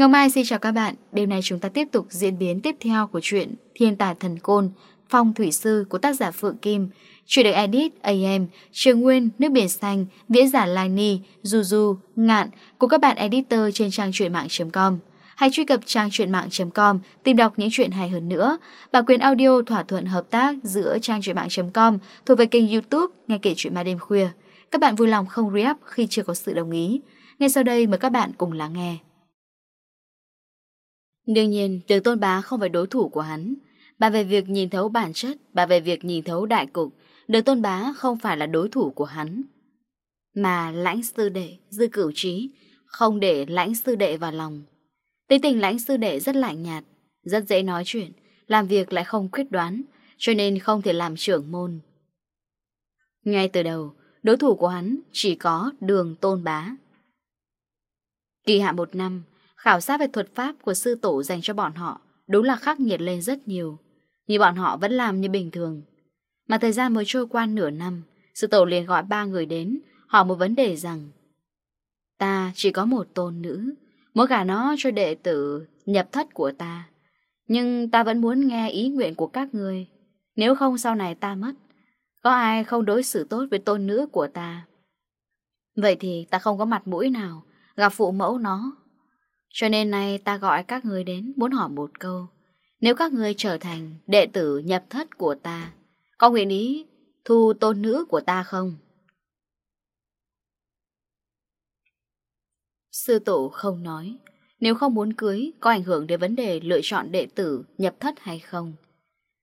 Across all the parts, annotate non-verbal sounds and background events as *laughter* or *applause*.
Ngọc Mai xin chào các bạn, đêm nay chúng ta tiếp tục diễn biến tiếp theo của truyện Thiên tài Thần Côn, Phong Thủy Sư của tác giả Phượng Kim. Chuyện được edit AM, Trường Nguyên, Nước Biển Xanh, Viễn giả Lai Ni, Du Du, Ngạn của các bạn editor trên trang truyện mạng.com hay truy cập trang truyện mạng.com tìm đọc những chuyện hay hơn nữa. Bản quyền audio thỏa thuận hợp tác giữa trang truyện mạng.com thuộc về kênh YouTube Nghe kể chuyện ma đêm khuya. Các bạn vui lòng không re khi chưa có sự đồng ý. Ngay sau đây mời các bạn cùng lắng nghe. Đương nhiên, Đường Tôn Bá không phải đối thủ của hắn. Bà về việc nhìn thấu bản chất, bà về việc nhìn thấu đại cục, Đường Tôn Bá không phải là đối thủ của hắn. Mà lãnh sư đệ, dư cửu trí, không để lãnh sư đệ vào lòng. Tính tình lãnh sư đệ rất lạnh nhạt, rất dễ nói chuyện, làm việc lại không quyết đoán, cho nên không thể làm trưởng môn. Ngay từ đầu, đối thủ của hắn chỉ có đường tôn bá. Kỳ hạ một năm, khảo sát về thuật pháp của sư tổ dành cho bọn họ đúng là khắc nghiệt lên rất nhiều. nhưng bọn họ vẫn làm như bình thường. Mà thời gian mới trôi qua nửa năm, sư tổ liền gọi ba người đến, hỏi một vấn đề rằng Ta chỉ có một tôn nữ, mỗi gả nó cho đệ tử nhập thất của ta. Nhưng ta vẫn muốn nghe ý nguyện của các người Nếu không sau này ta mất, Có ai không đối xử tốt với tôn nữ của ta? Vậy thì ta không có mặt mũi nào Gặp phụ mẫu nó. Cho nên nay ta gọi các người đến Muốn hỏi một câu. Nếu các người trở thành đệ tử nhập thất của ta, Có nguyện ý thu tôn nữ của ta không? Sư tổ không nói, nếu không muốn cưới có ảnh hưởng đến vấn đề lựa chọn đệ tử nhập thất hay không.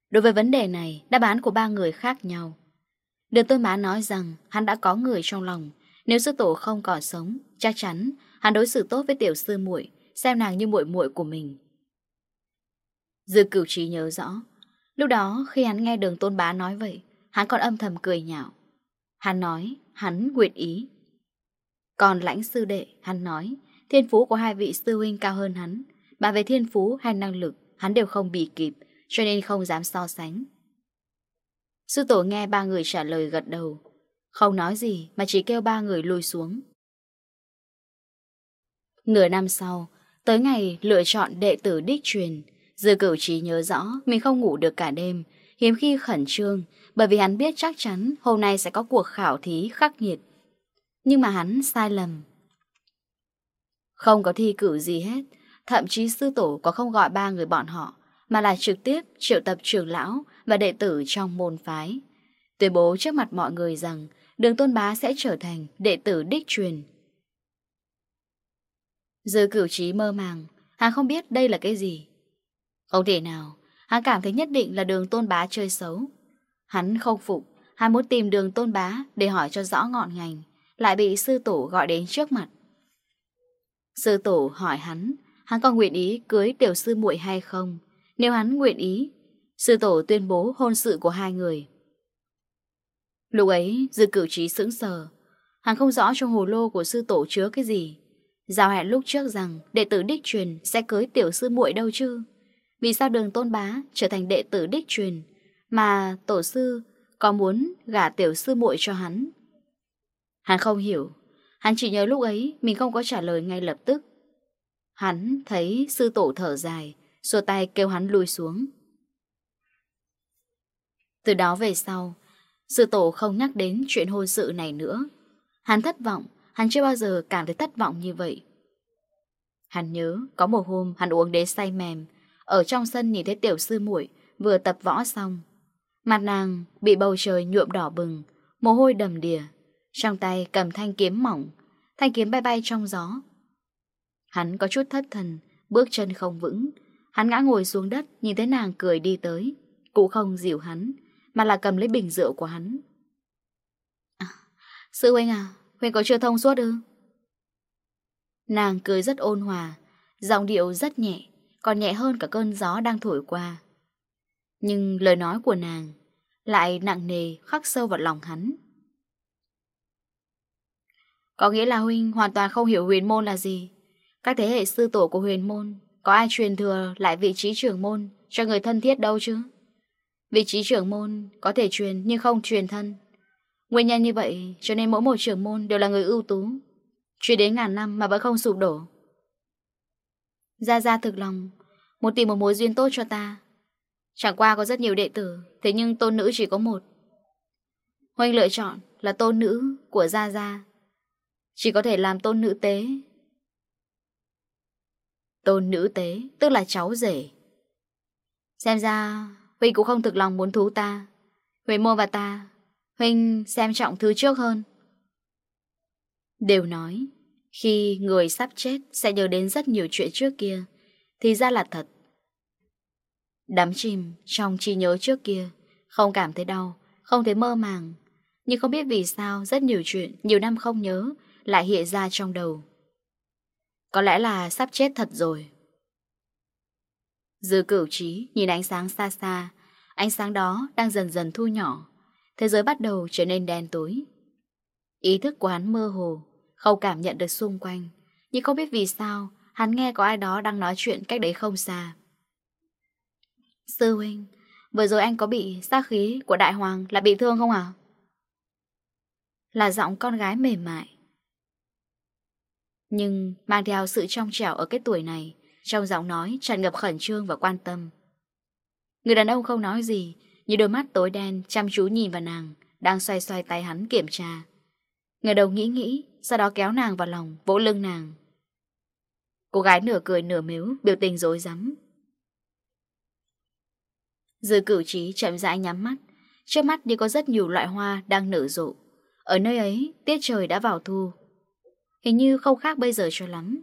Đối với vấn đề này, đáp án của ba người khác nhau. Được tôi má nói rằng hắn đã có người trong lòng, nếu sư tổ không còn sống, chắc chắn hắn đối xử tốt với tiểu sư muội, xem nàng như muội muội của mình. Dư cửu trí nhớ rõ, lúc đó khi hắn nghe đường tôn bá nói vậy, hắn còn âm thầm cười nhạo. Hắn nói, hắn nguyện ý còn lãnh sư đệ, hắn nói, thiên phú của hai vị sư huynh cao hơn hắn. Bà về thiên phú hay năng lực, hắn đều không bị kịp, cho nên không dám so sánh. Sư tổ nghe ba người trả lời gật đầu. Không nói gì mà chỉ kêu ba người lùi xuống. Nửa năm sau, tới ngày lựa chọn đệ tử đích truyền, dư cửu trí nhớ rõ mình không ngủ được cả đêm, hiếm khi khẩn trương, bởi vì hắn biết chắc chắn hôm nay sẽ có cuộc khảo thí khắc nghiệt, nhưng mà hắn sai lầm. Không có thi cử gì hết, thậm chí sư tổ có không gọi ba người bọn họ, mà là trực tiếp triệu tập trưởng lão và đệ tử trong môn phái. Tuyên bố trước mặt mọi người rằng đường tôn bá sẽ trở thành đệ tử đích truyền. giờ cửu trí mơ màng, hắn không biết đây là cái gì. Không thể nào, hắn cảm thấy nhất định là đường tôn bá chơi xấu. Hắn không phục, hắn muốn tìm đường tôn bá để hỏi cho rõ ngọn ngành lại bị sư tổ gọi đến trước mặt. Sư tổ hỏi hắn, hắn còn nguyện ý cưới tiểu sư muội hay không? Nếu hắn nguyện ý, sư tổ tuyên bố hôn sự của hai người. Lúc ấy, dư cửu trí sững sờ. Hắn không rõ trong hồ lô của sư tổ chứa cái gì. Giao hẹn lúc trước rằng đệ tử đích truyền sẽ cưới tiểu sư muội đâu chứ? Vì sao đường tôn bá trở thành đệ tử đích truyền mà tổ sư có muốn gả tiểu sư muội cho hắn Hắn không hiểu, hắn chỉ nhớ lúc ấy mình không có trả lời ngay lập tức. Hắn thấy sư tổ thở dài, xua tay kêu hắn lùi xuống. Từ đó về sau, sư tổ không nhắc đến chuyện hôn sự này nữa. Hắn thất vọng, hắn chưa bao giờ cảm thấy thất vọng như vậy. Hắn nhớ, có một hôm hắn uống đến say mềm, ở trong sân nhìn thấy tiểu sư muội vừa tập võ xong. Mặt nàng bị bầu trời nhuộm đỏ bừng, mồ hôi đầm đìa, trong tay cầm thanh kiếm mỏng Thanh kiếm bay bay trong gió. Hắn có chút thất thần Bước chân không vững. Hắn ngã ngồi xuống đất Nhìn thấy nàng cười đi tới. Cũng không dịu hắn Mà là cầm lấy bình rượu của hắn. À, Sư huynh à Huynh có chưa thông suốt ư? Nàng cười rất ôn hòa Giọng điệu rất nhẹ Còn nhẹ hơn cả cơn gió đang thổi qua. Nhưng lời nói của nàng Lại nặng nề khắc sâu vào lòng hắn. Có nghĩa là Huynh hoàn toàn không hiểu huyền môn là gì. Các thế hệ sư tổ của huyền môn, Có ai truyền thừa lại vị trí trưởng môn Cho người thân thiết đâu chứ? Vị trí trưởng môn có thể truyền nhưng không truyền thân. Nguyên nhân như vậy, cho nên mỗi một trưởng môn đều là người ưu tú. Truyền đến ngàn năm mà vẫn không sụp đổ. Gia Gia thực lòng, Muốn tìm một mối duyên tốt cho ta. Chẳng qua có rất nhiều đệ tử, Thế nhưng tôn nữ chỉ có một. Huynh lựa chọn là tôn nữ của Gia Gia. Chỉ có thể làm tôn nữ tế. Tôn nữ tế, Tức là cháu rể. Xem ra Huynh cũng không thực lòng muốn thú ta. Huynh mua và ta. Huynh xem trọng thứ trước hơn. Đều nói, Khi người sắp chết Sẽ nhớ đến rất nhiều chuyện trước kia, Thì ra là thật. Đắm chìm trong trí nhớ trước kia, Không cảm thấy đau, Không thấy mơ màng. Nhưng không biết vì sao rất nhiều chuyện Nhiều năm không nhớ lại hiện ra trong đầu. Có lẽ là sắp chết thật rồi. Dư cửu trí nhìn ánh sáng xa xa, ánh sáng đó đang dần dần thu nhỏ, thế giới bắt đầu trở nên đen tối. Ý thức của hắn mơ hồ, không cảm nhận được xung quanh, nhưng không biết vì sao hắn nghe có ai đó đang nói chuyện cách đấy không xa. Sư huynh, vừa rồi anh có bị sát khí của đại hoàng là bị thương không ạ? À? Là giọng con gái mềm mại nhưng mang theo sự trong trẻo ở cái tuổi này, Trong giọng nói tràn ngập khẩn trương và quan tâm. Người đàn ông không nói gì, Nhưng đôi mắt tối đen chăm chú nhìn vào nàng, Đang xoay xoay tay hắn kiểm tra. Người đầu nghĩ nghĩ, Sau đó kéo nàng vào lòng, vỗ lưng nàng. Cô gái nửa cười nửa miếu Biểu tình dối rắm. Dư cửu trí chậm rãi nhắm mắt. Trước mắt như có rất nhiều loại hoa đang nở rộ. Ở nơi ấy, tiết trời đã vào thu. Hình như không khác bây giờ cho lắm.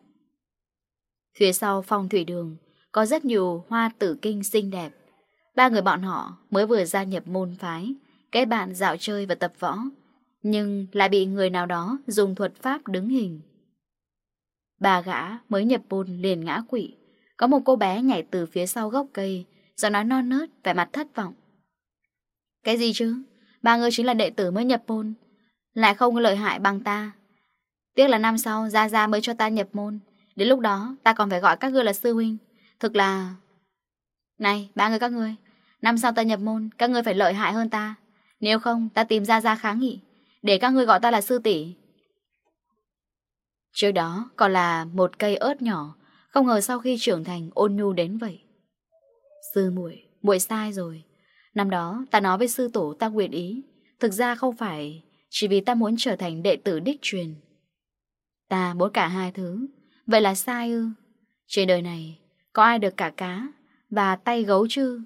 Phía sau phong thủy đường Có rất nhiều hoa tử kinh xinh đẹp. Ba người bọn họ mới vừa gia nhập môn phái Kết bạn dạo chơi và tập võ Nhưng lại bị người nào đó dùng thuật pháp đứng hình. Bà gã mới nhập môn liền ngã quỵ. Có một cô bé nhảy từ phía sau gốc cây Giọng nói non nớt, vẻ mặt thất vọng. Cái gì chứ? Ba người chính là đệ tử mới nhập môn. Lại không lợi hại bằng ta. Tiếc là năm sau Gia Gia mới cho ta nhập môn. Đến lúc đó, ta còn phải gọi các ngươi là sư huynh. Thực là, Này, ba người các ngươi, Năm sau ta nhập môn, các ngươi phải lợi hại hơn ta. Nếu không, ta tìm Gia Gia kháng nghị, Để các ngươi gọi ta là sư tỷ. Trước đó, còn là một cây ớt nhỏ, Không ngờ sau khi trưởng thành ôn nhu đến vậy. Sư muội muội sai rồi. Năm đó, ta nói với sư tổ ta nguyện ý. Thực ra không phải Chỉ vì ta muốn trở thành đệ tử đích truyền. Ta muốn cả hai thứ. Vậy là sai ư? Trên đời này, có ai được cả cá Và tay gấu chứ?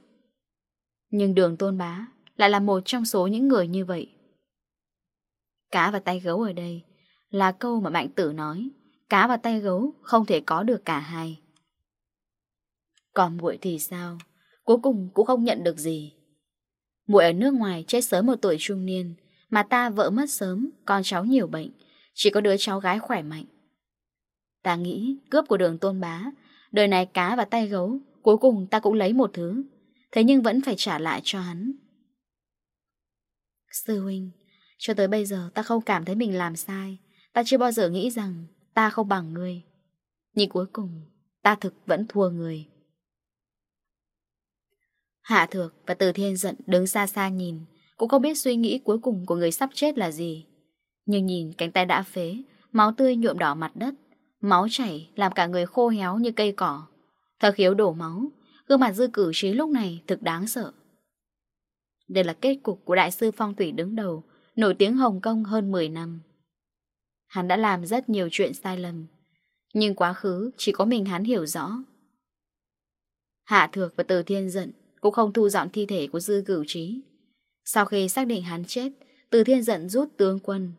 Nhưng đường tôn bá Lại là một trong số những người như vậy. Cá và tay gấu ở đây Là câu mà mạnh tử nói, Cá và tay gấu không thể có được cả hai. Còn muội thì sao? Cuối cùng cũng không nhận được gì. Muội ở nước ngoài chết sớm một tuổi trung niên Mà ta vợ mất sớm, Con cháu nhiều bệnh chỉ có đứa cháu gái khỏe mạnh. Ta nghĩ cướp của đường tôn bá, Đời này cá và tay gấu, Cuối cùng ta cũng lấy một thứ, Thế nhưng vẫn phải trả lại cho hắn. Sư huynh, Cho tới bây giờ ta không cảm thấy mình làm sai, Ta chưa bao giờ nghĩ rằng Ta không bằng người Nhưng cuối cùng, ta thực vẫn thua người. Hạ thược và từ thiên giận đứng xa xa nhìn, Cũng không biết suy nghĩ cuối cùng của người sắp chết là gì. Nhưng nhìn cánh tay đã phế, Máu tươi nhuộm đỏ mặt đất. Máu chảy làm cả người khô héo như cây cỏ. Thơ khiếu đổ máu, Gương mặt dư cử trí lúc này thực đáng sợ. Đây là kết cục của đại sư phong thủy đứng đầu, Nổi tiếng Hồng Kông hơn 10 năm. Hắn đã làm rất nhiều chuyện sai lầm, Nhưng quá khứ chỉ có mình hắn hiểu rõ. Hạ Thược và Từ Thiên Giận Cũng không thu dọn thi thể của dư cử trí. Sau khi xác định hắn chết, Từ Thiên Giận rút tướng quân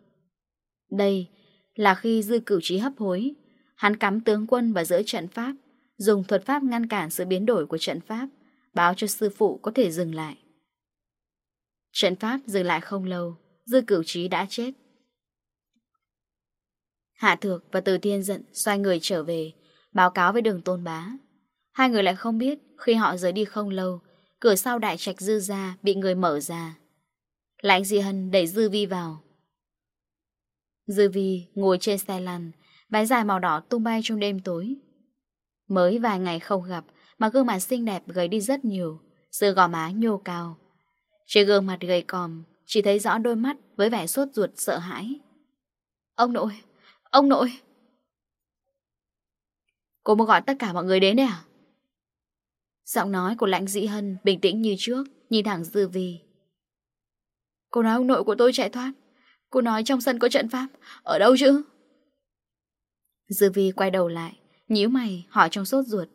đây là khi dư cửu trí hấp hối, hắn cắm tướng quân và giữa trận pháp, dùng thuật pháp ngăn cản sự biến đổi của trận pháp, báo cho sư phụ có thể dừng lại. Trận pháp dừng lại không lâu, dư cửu trí đã chết. Hạ Thược và Từ Thiên giận xoay người trở về, báo cáo với đường tôn bá. Hai người lại không biết khi họ rời đi không lâu, cửa sau đại trạch dư ra bị người mở ra. Lãnh dị Hân đẩy dư vi vào, Dư vi ngồi trên xe lăn Váy dài màu đỏ tung bay trong đêm tối. Mới vài ngày không gặp Mà gương mặt xinh đẹp gầy đi rất nhiều, Sự gò má nhô cao. Trên gương mặt gầy còm, Chỉ thấy rõ đôi mắt với vẻ sốt ruột sợ hãi. Ông nội Ông nội! Cô muốn gọi tất cả mọi người đến đây à? Giọng nói của lãnh dĩ hân Bình tĩnh như trước, Nhìn thẳng dư vi. Cô nói ông nội của tôi chạy thoát. Cô nói trong sân có trận pháp. Ở đâu chứ? Dư vi quay đầu lại nhíu mày hỏi trong sốt ruột.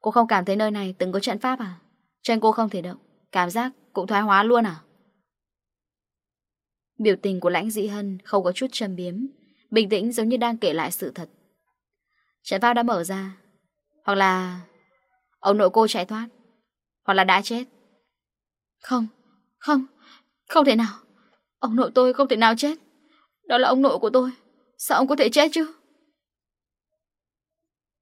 Cô không cảm thấy nơi này từng có trận pháp à? Chân cô không thể động Cảm giác cũng thoái hóa luôn à? Biểu tình của lãnh dị hân Không có chút châm biếm Bình tĩnh giống như đang kể lại sự thật. Trận pháp đã mở ra. Hoặc là Ông nội cô chạy thoát. Hoặc là đã chết. Không, không, không thể nào. Ông nội tôi không thể nào chết. Đó là ông nội của tôi. Sao ông có thể chết chứ?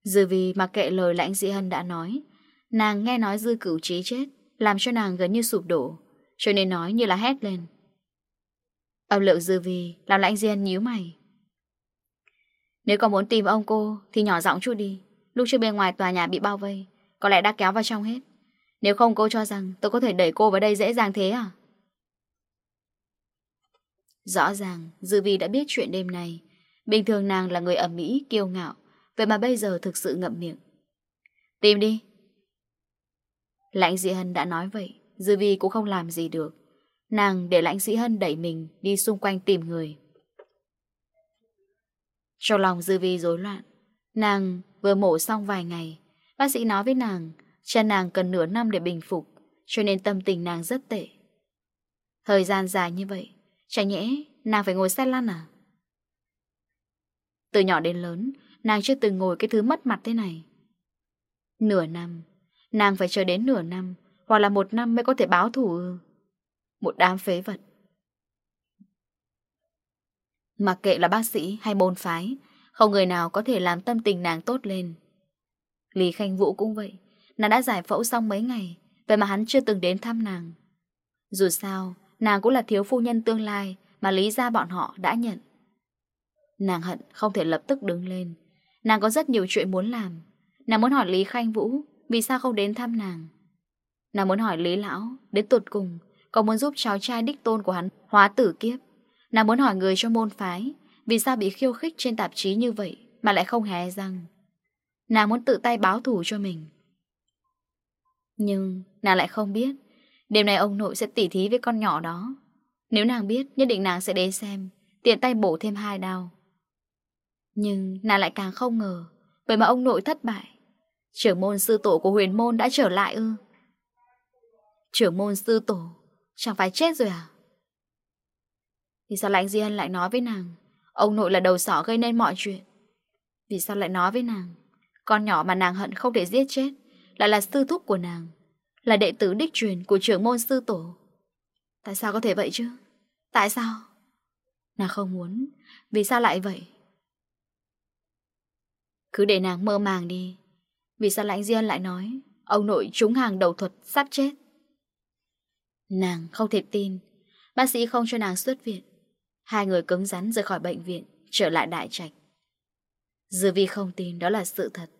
Dư vì mặc kệ lời lãnh dị hân đã nói, nàng nghe nói dư cửu trí chết, làm cho nàng gần như sụp đổ, cho nên nói như là hét lên. Âm lượng dư vì làm lãnh dị hân nhíu mày. Nếu còn muốn tìm ông cô thì nhỏ giọng chút đi. Lúc trước bên ngoài tòa nhà bị bao vây, có lẽ đã kéo vào trong hết. Nếu không cô cho rằng tôi có thể đẩy cô vào đây dễ dàng thế à? Rõ ràng, Dư Vi đã biết chuyện đêm nay. Bình thường nàng là người ẩm mỹ, kiêu ngạo. Vậy mà bây giờ thực sự ngậm miệng. Tìm đi. Lãnh Dĩ Hân đã nói vậy. Dư Vi cũng không làm gì được. Nàng để Lãnh Dĩ Hân đẩy mình đi xung quanh tìm người. Trong lòng Dư Vi rối loạn. Nàng vừa mổ xong vài ngày. Bác sĩ nói với nàng, chân nàng cần nửa năm để bình phục, cho nên tâm tình nàng rất tệ. Thời gian dài như vậy, Chả nhẽ, nàng phải ngồi xe lăn à? Từ nhỏ đến lớn, Nàng chưa từng ngồi cái thứ mất mặt thế này. Nửa năm, Nàng phải chờ đến nửa năm, Hoặc là một năm mới có thể báo thủ Một đám phế vật. Mặc kệ là bác sĩ hay môn phái, Không người nào có thể làm tâm tình nàng tốt lên. Lý Khanh Vũ cũng vậy, Nàng đã giải phẫu xong mấy ngày, Vậy mà hắn chưa từng đến thăm nàng. Dù sao Nàng cũng là thiếu phu nhân tương lai Mà lý ra bọn họ đã nhận. Nàng hận không thể lập tức đứng lên. Nàng có rất nhiều chuyện muốn làm. Nàng muốn hỏi Lý Khanh Vũ Vì sao không đến thăm nàng. Nàng muốn hỏi Lý Lão Đến tuột cùng Có muốn giúp cháu trai đích tôn của hắn hóa tử kiếp. Nàng muốn hỏi người cho môn phái Vì sao bị khiêu khích trên tạp chí như vậy Mà lại không hé răng. Nàng muốn tự tay báo thủ cho mình. Nhưng nàng lại không biết Đêm nay ông nội sẽ tỉ thí với con nhỏ đó. Nếu nàng biết, Nhất định nàng sẽ đến xem, Tiện tay bổ thêm hai đao. Nhưng nàng lại càng không ngờ, bởi mà ông nội thất bại. Trưởng môn sư tổ của huyền môn đã trở lại ư? Trưởng môn sư tổ, Chẳng phải chết rồi à? Vì sao lãnh Diên lại nói với nàng, Ông nội là đầu sỏ gây nên mọi chuyện? Vì sao lại nói với nàng, Con nhỏ mà nàng hận không thể giết chết Lại là sư thúc của nàng? Là đệ tử đích truyền của trưởng môn sư tổ. Tại sao có thể vậy chứ? Tại sao? Nàng không muốn. Vì sao lại vậy? Cứ để nàng mơ màng đi. Vì sao lãnh diên lại nói, Ông nội trúng hàng đầu thuật sắp chết. Nàng không thể tin. Bác sĩ không cho nàng xuất viện. Hai người cứng rắn rời khỏi bệnh viện, Trở lại đại trạch. Dư vi không tin đó là sự thật.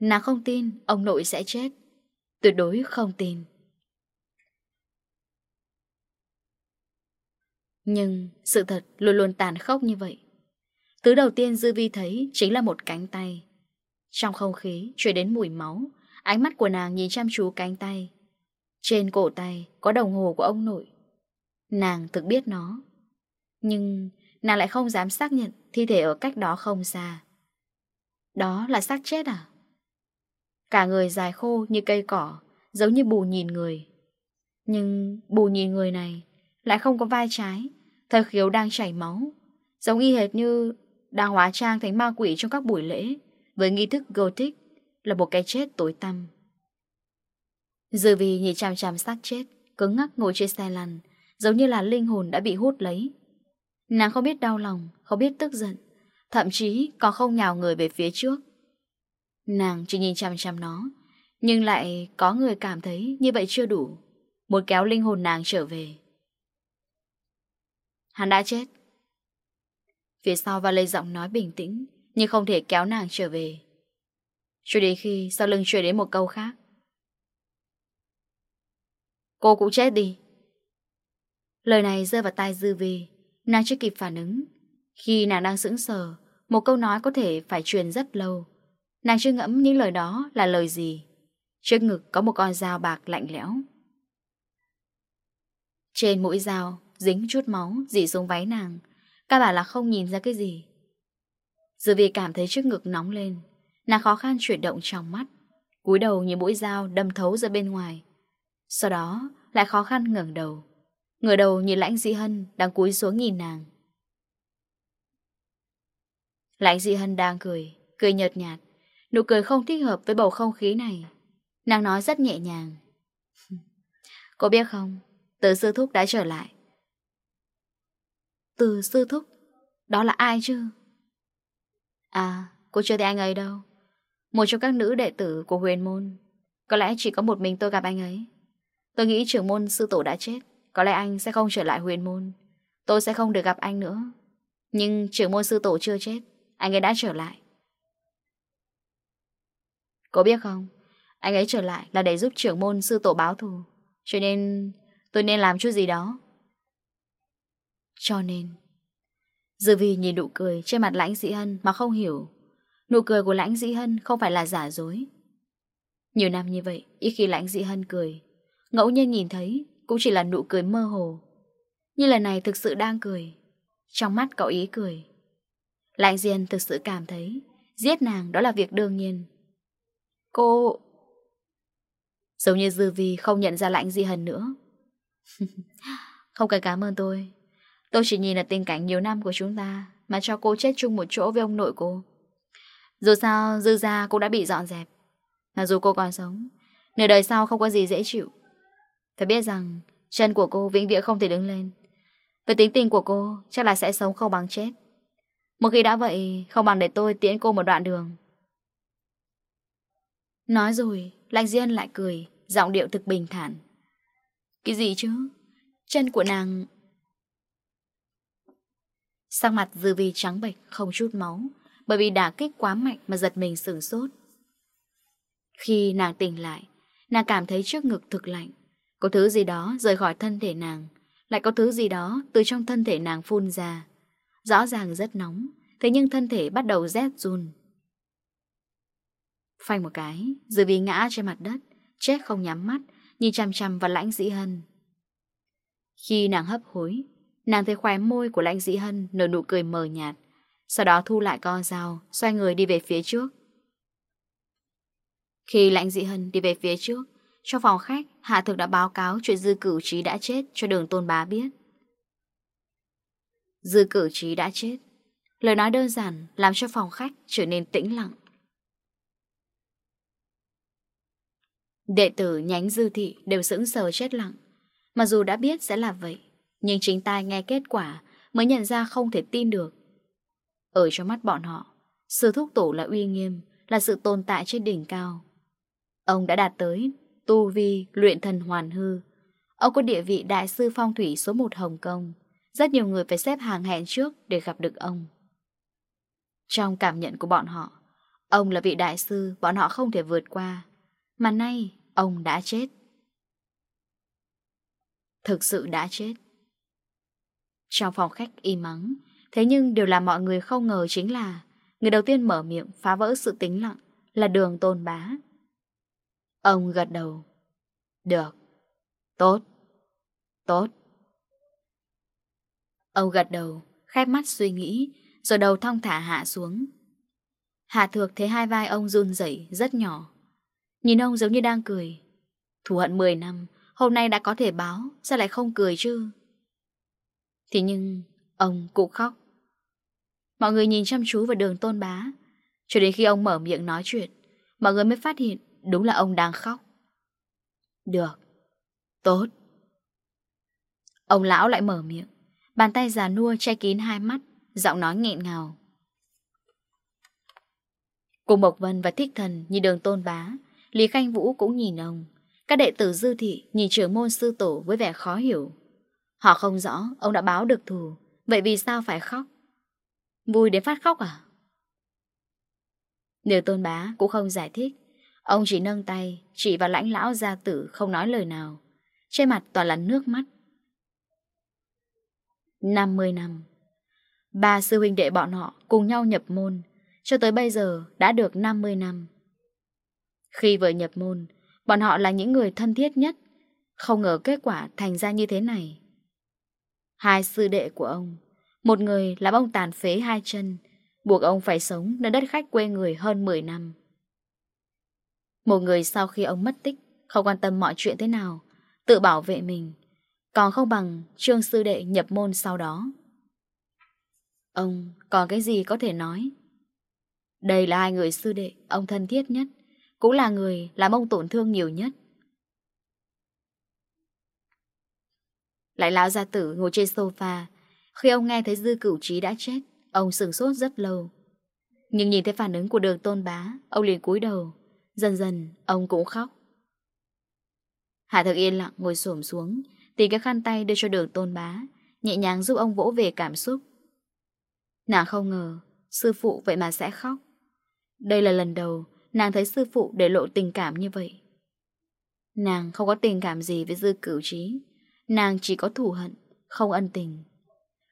Nàng không tin ông nội sẽ chết. Tuyệt đối không tin. Nhưng sự thật luôn luôn tàn khốc như vậy. Thứ đầu tiên Dư Vi thấy chính là một cánh tay. Trong không khí chuyển đến mùi máu, Ánh mắt của nàng nhìn chăm chú cánh tay. Trên cổ tay có đồng hồ của ông nội. Nàng thực biết nó. Nhưng nàng lại không dám xác nhận thi thể ở cách đó không xa. Đó là xác chết à? Cả người dài khô như cây cỏ, Giống như bù nhìn người. Nhưng bù nhìn người này Lại không có vai trái Thời khiếu đang chảy máu, Giống y hệt như đang hóa trang thành ma quỷ trong các buổi lễ Với nghi thức gothic Là một cái chết tối tăm. Dư vì nhìn chằm chằm xác chết, Cứng ngắc ngồi trên xe lăn, Giống như là linh hồn đã bị hút lấy. Nàng không biết đau lòng, Không biết tức giận, Thậm chí còn không nhào người về phía trước. Nàng chỉ nhìn chăm chăm nó, Nhưng lại có người cảm thấy như vậy chưa đủ, Muốn kéo linh hồn nàng trở về. Hắn đã chết. Phía sau và lây giọng nói bình tĩnh, Nhưng không thể kéo nàng trở về. Cho đến khi sau lưng truyền đến một câu khác. Cô cũng chết đi. Lời này rơi vào tai dư vi. Nàng chưa kịp phản ứng. Khi nàng đang sững sờ, Một câu nói có thể phải truyền rất lâu. Nàng chưa ngẫm những lời đó là lời gì? Trước ngực có một con dao bạc lạnh lẽo. Trên mũi dao Dính chút máu dỉ xuống váy nàng. Các bà là không nhìn ra cái gì. Dư vì cảm thấy trước ngực nóng lên. Nàng khó khăn chuyển động trong mắt. Cúi đầu như mũi dao đâm thấu ra bên ngoài. Sau đó lại khó khăn ngẩng đầu. Ngửa đầu nhìn lãnh dị hân Đang cúi xuống nhìn nàng. Lãnh dị hân đang cười Cười nhợt nhạt. Nụ cười không thích hợp với bầu không khí này. Nàng nói rất nhẹ nhàng. Cô biết không? Từ sư thúc đã trở lại. Từ sư thúc? Đó là ai chứ? À cô chưa thấy anh ấy đâu. Một trong các nữ đệ tử của huyền môn. Có lẽ chỉ có một mình tôi gặp anh ấy. Tôi nghĩ trưởng môn sư tổ đã chết. Có lẽ anh sẽ không trở lại huyền môn. Tôi sẽ không được gặp anh nữa. Nhưng trưởng môn sư tổ chưa chết. Anh ấy đã trở lại. Cô biết không? Anh ấy trở lại là để giúp trưởng môn sư tổ báo thù. Cho nên tôi nên làm chút gì đó. Cho nên, Dư vì nhìn nụ cười trên mặt lãnh dĩ hân mà không hiểu. Nụ cười của lãnh dĩ hân không phải là giả dối. Nhiều năm như vậy, Ít khi lãnh dĩ hân cười. Ngẫu nhiên nhìn thấy, Cũng chỉ là nụ cười mơ hồ. Như lần này thực sự đang cười. Trong mắt có ý cười. Lãnh dĩ hân thực sự cảm thấy Giết nàng đó là việc đương nhiên. Cô... Giống như Dư Vi không nhận ra lạnh gì hần nữa. *laughs* không cần cảm ơn tôi. Tôi chỉ nhìn là tình cảnh nhiều năm của chúng ta mà cho cô chết chung một chỗ với ông nội cô. Dù sao, Dư gia cũng đã bị dọn dẹp. mà dù cô còn sống, nửa đời sau không có gì dễ chịu. Phải biết rằng, chân của cô vĩnh viễn không thể đứng lên. Với tính tình của cô, chắc là sẽ sống không bằng chết. Một khi đã vậy, không bằng để tôi tiễn cô một đoạn đường Nói rồi, Lạnh Diên lại cười, giọng điệu thực bình thản. Cái gì chứ? Chân của nàng... Sang mặt dư vi trắng bệch không chút máu, bởi vì đả kích quá mạnh mà giật mình sửng sốt. Khi nàng tỉnh lại, nàng cảm thấy trước ngực thực lạnh. Có thứ gì đó rời khỏi thân thể nàng, lại có thứ gì đó từ trong thân thể nàng phun ra. Rõ ràng rất nóng, thế nhưng thân thể bắt đầu rét run. Phanh một cái Rồi bị ngã trên mặt đất, Chết không nhắm mắt, Nhìn chằm chằm vào lãnh dĩ hân. Khi nàng hấp hối, Nàng thấy khóe môi của lãnh dĩ hân Nở nụ cười mờ nhạt, Sau đó thu lại con dao Xoay người đi về phía trước. Khi lãnh dĩ hân đi về phía trước, Trong phòng khách, Hạ thực đã báo cáo chuyện dư cử trí đã chết Cho đường tôn bá biết. Dư cử trí đã chết. Lời nói đơn giản làm cho phòng khách trở nên tĩnh lặng. Đệ tử nhánh dư thị đều sững sờ chết lặng. Mặc dù đã biết sẽ là vậy, nhưng chính tai nghe kết quả mới nhận ra không thể tin được. Ở trong mắt bọn họ, sư thúc tổ là uy nghiêm, là sự tồn tại trên đỉnh cao. Ông đã đạt tới tu vi luyện thần hoàn hư. Ông có địa vị đại sư phong thủy số 1 Hồng Kông. Rất nhiều người phải xếp hàng hẹn trước để gặp được ông. Trong cảm nhận của bọn họ, ông là vị đại sư bọn họ không thể vượt qua. Mà nay, Ông đã chết. Thực sự đã chết. Trong phòng khách im mắng, thế nhưng điều làm mọi người không ngờ chính là người đầu tiên mở miệng phá vỡ sự tĩnh lặng là đường tôn bá. Ông gật đầu. Được. Tốt. Tốt. Ông gật đầu, khép mắt suy nghĩ, rồi đầu thong thả hạ xuống. Hạ thược thấy hai vai ông run rẩy rất nhỏ, Nhìn ông giống như đang cười. Thù hận 10 năm, Hôm nay đã có thể báo, Sao lại không cười chứ? Thế nhưng, ông cũng khóc. Mọi người nhìn chăm chú vào đường tôn bá. Cho đến khi ông mở miệng nói chuyện, Mọi người mới phát hiện Đúng là ông đang khóc. Được, Tốt. Ông lão lại mở miệng, Bàn tay già nua che kín hai mắt, Giọng nói nghẹn ngào. Cùng Mộc Vân và Thích Thần như đường tôn bá Lý Khanh Vũ cũng nhìn ông. Các đệ tử dư thị nhìn trưởng môn sư tổ với vẻ khó hiểu. Họ không rõ, ông đã báo được thù. Vậy vì sao phải khóc? Vui đến phát khóc à? Nếu tôn bá cũng không giải thích. Ông chỉ nâng tay, Chỉ vào lãnh lão gia tử, không nói lời nào. Trên mặt toàn là nước mắt. 50 năm, Ba sư huynh đệ bọn họ cùng nhau nhập môn. Cho tới bây giờ đã được 50 năm. Khi vừa nhập môn, bọn họ là những người thân thiết nhất. Không ngờ kết quả thành ra như thế này. Hai sư đệ của ông, một người là ông tàn phế hai chân, buộc ông phải sống nơi đất khách quê người hơn 10 năm. Một người sau khi ông mất tích, không quan tâm mọi chuyện thế nào, tự bảo vệ mình, còn không bằng trương sư đệ nhập môn sau đó. Ông còn cái gì có thể nói? Đây là hai người sư đệ, ông thân thiết nhất. Cũng là người làm ông tổn thương nhiều nhất. Lại lão gia tử ngồi trên sofa. Khi ông nghe thấy dư cửu trí đã chết, Ông sừng sốt rất lâu. Nhưng nhìn thấy phản ứng của đường tôn bá, Ông liền cúi đầu. Dần dần, ông cũng khóc. Hạ thực yên lặng ngồi xổm xuống, Tìm cái khăn tay đưa cho đường tôn bá, Nhẹ nhàng giúp ông vỗ về cảm xúc. Nàng không ngờ, Sư phụ vậy mà sẽ khóc. Đây là lần đầu nàng thấy sư phụ để lộ tình cảm như vậy. Nàng không có tình cảm gì với dư cửu trí, nàng chỉ có thù hận, không ân tình.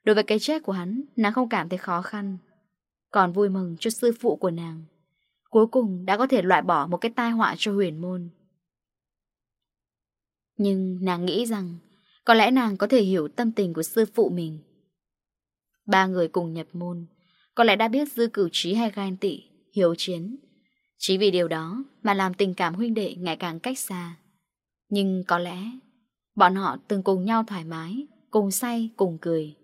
Đối với cái chết của hắn, nàng không cảm thấy khó khăn, còn vui mừng cho sư phụ của nàng. Cuối cùng đã có thể loại bỏ một cái tai họa cho huyền môn. Nhưng nàng nghĩ rằng có lẽ nàng có thể hiểu tâm tình của sư phụ mình. Ba người cùng nhập môn, có lẽ đã biết dư cửu trí hay gan tị, hiếu chiến, chỉ vì điều đó mà làm tình cảm huynh đệ ngày càng cách xa. Nhưng có lẽ bọn họ từng cùng nhau thoải mái, cùng say, cùng cười.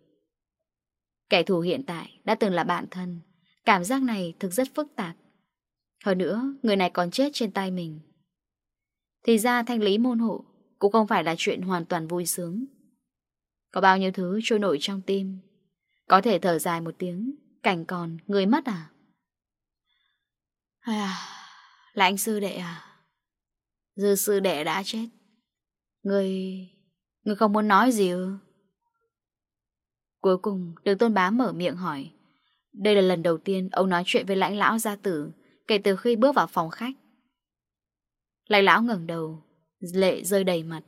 Kẻ thù hiện tại đã từng là bạn thân, cảm giác này thực rất phức tạp. Hơn nữa, người này còn chết trên tay mình. Thì ra thanh lý môn hộ cũng không phải là chuyện hoàn toàn vui sướng. Có bao nhiêu thứ trôi nổi trong tim, có thể thở dài một tiếng, cảnh còn, người mất à? Hay à, là anh sư đệ à? Dư sư đệ đã chết. Người... Người không muốn nói gì ư? Cuối cùng, đường tôn bá mở miệng hỏi. Đây là lần đầu tiên ông nói chuyện với lãnh lão gia tử kể từ khi bước vào phòng khách. Lãnh lão ngẩng đầu, lệ rơi đầy mặt.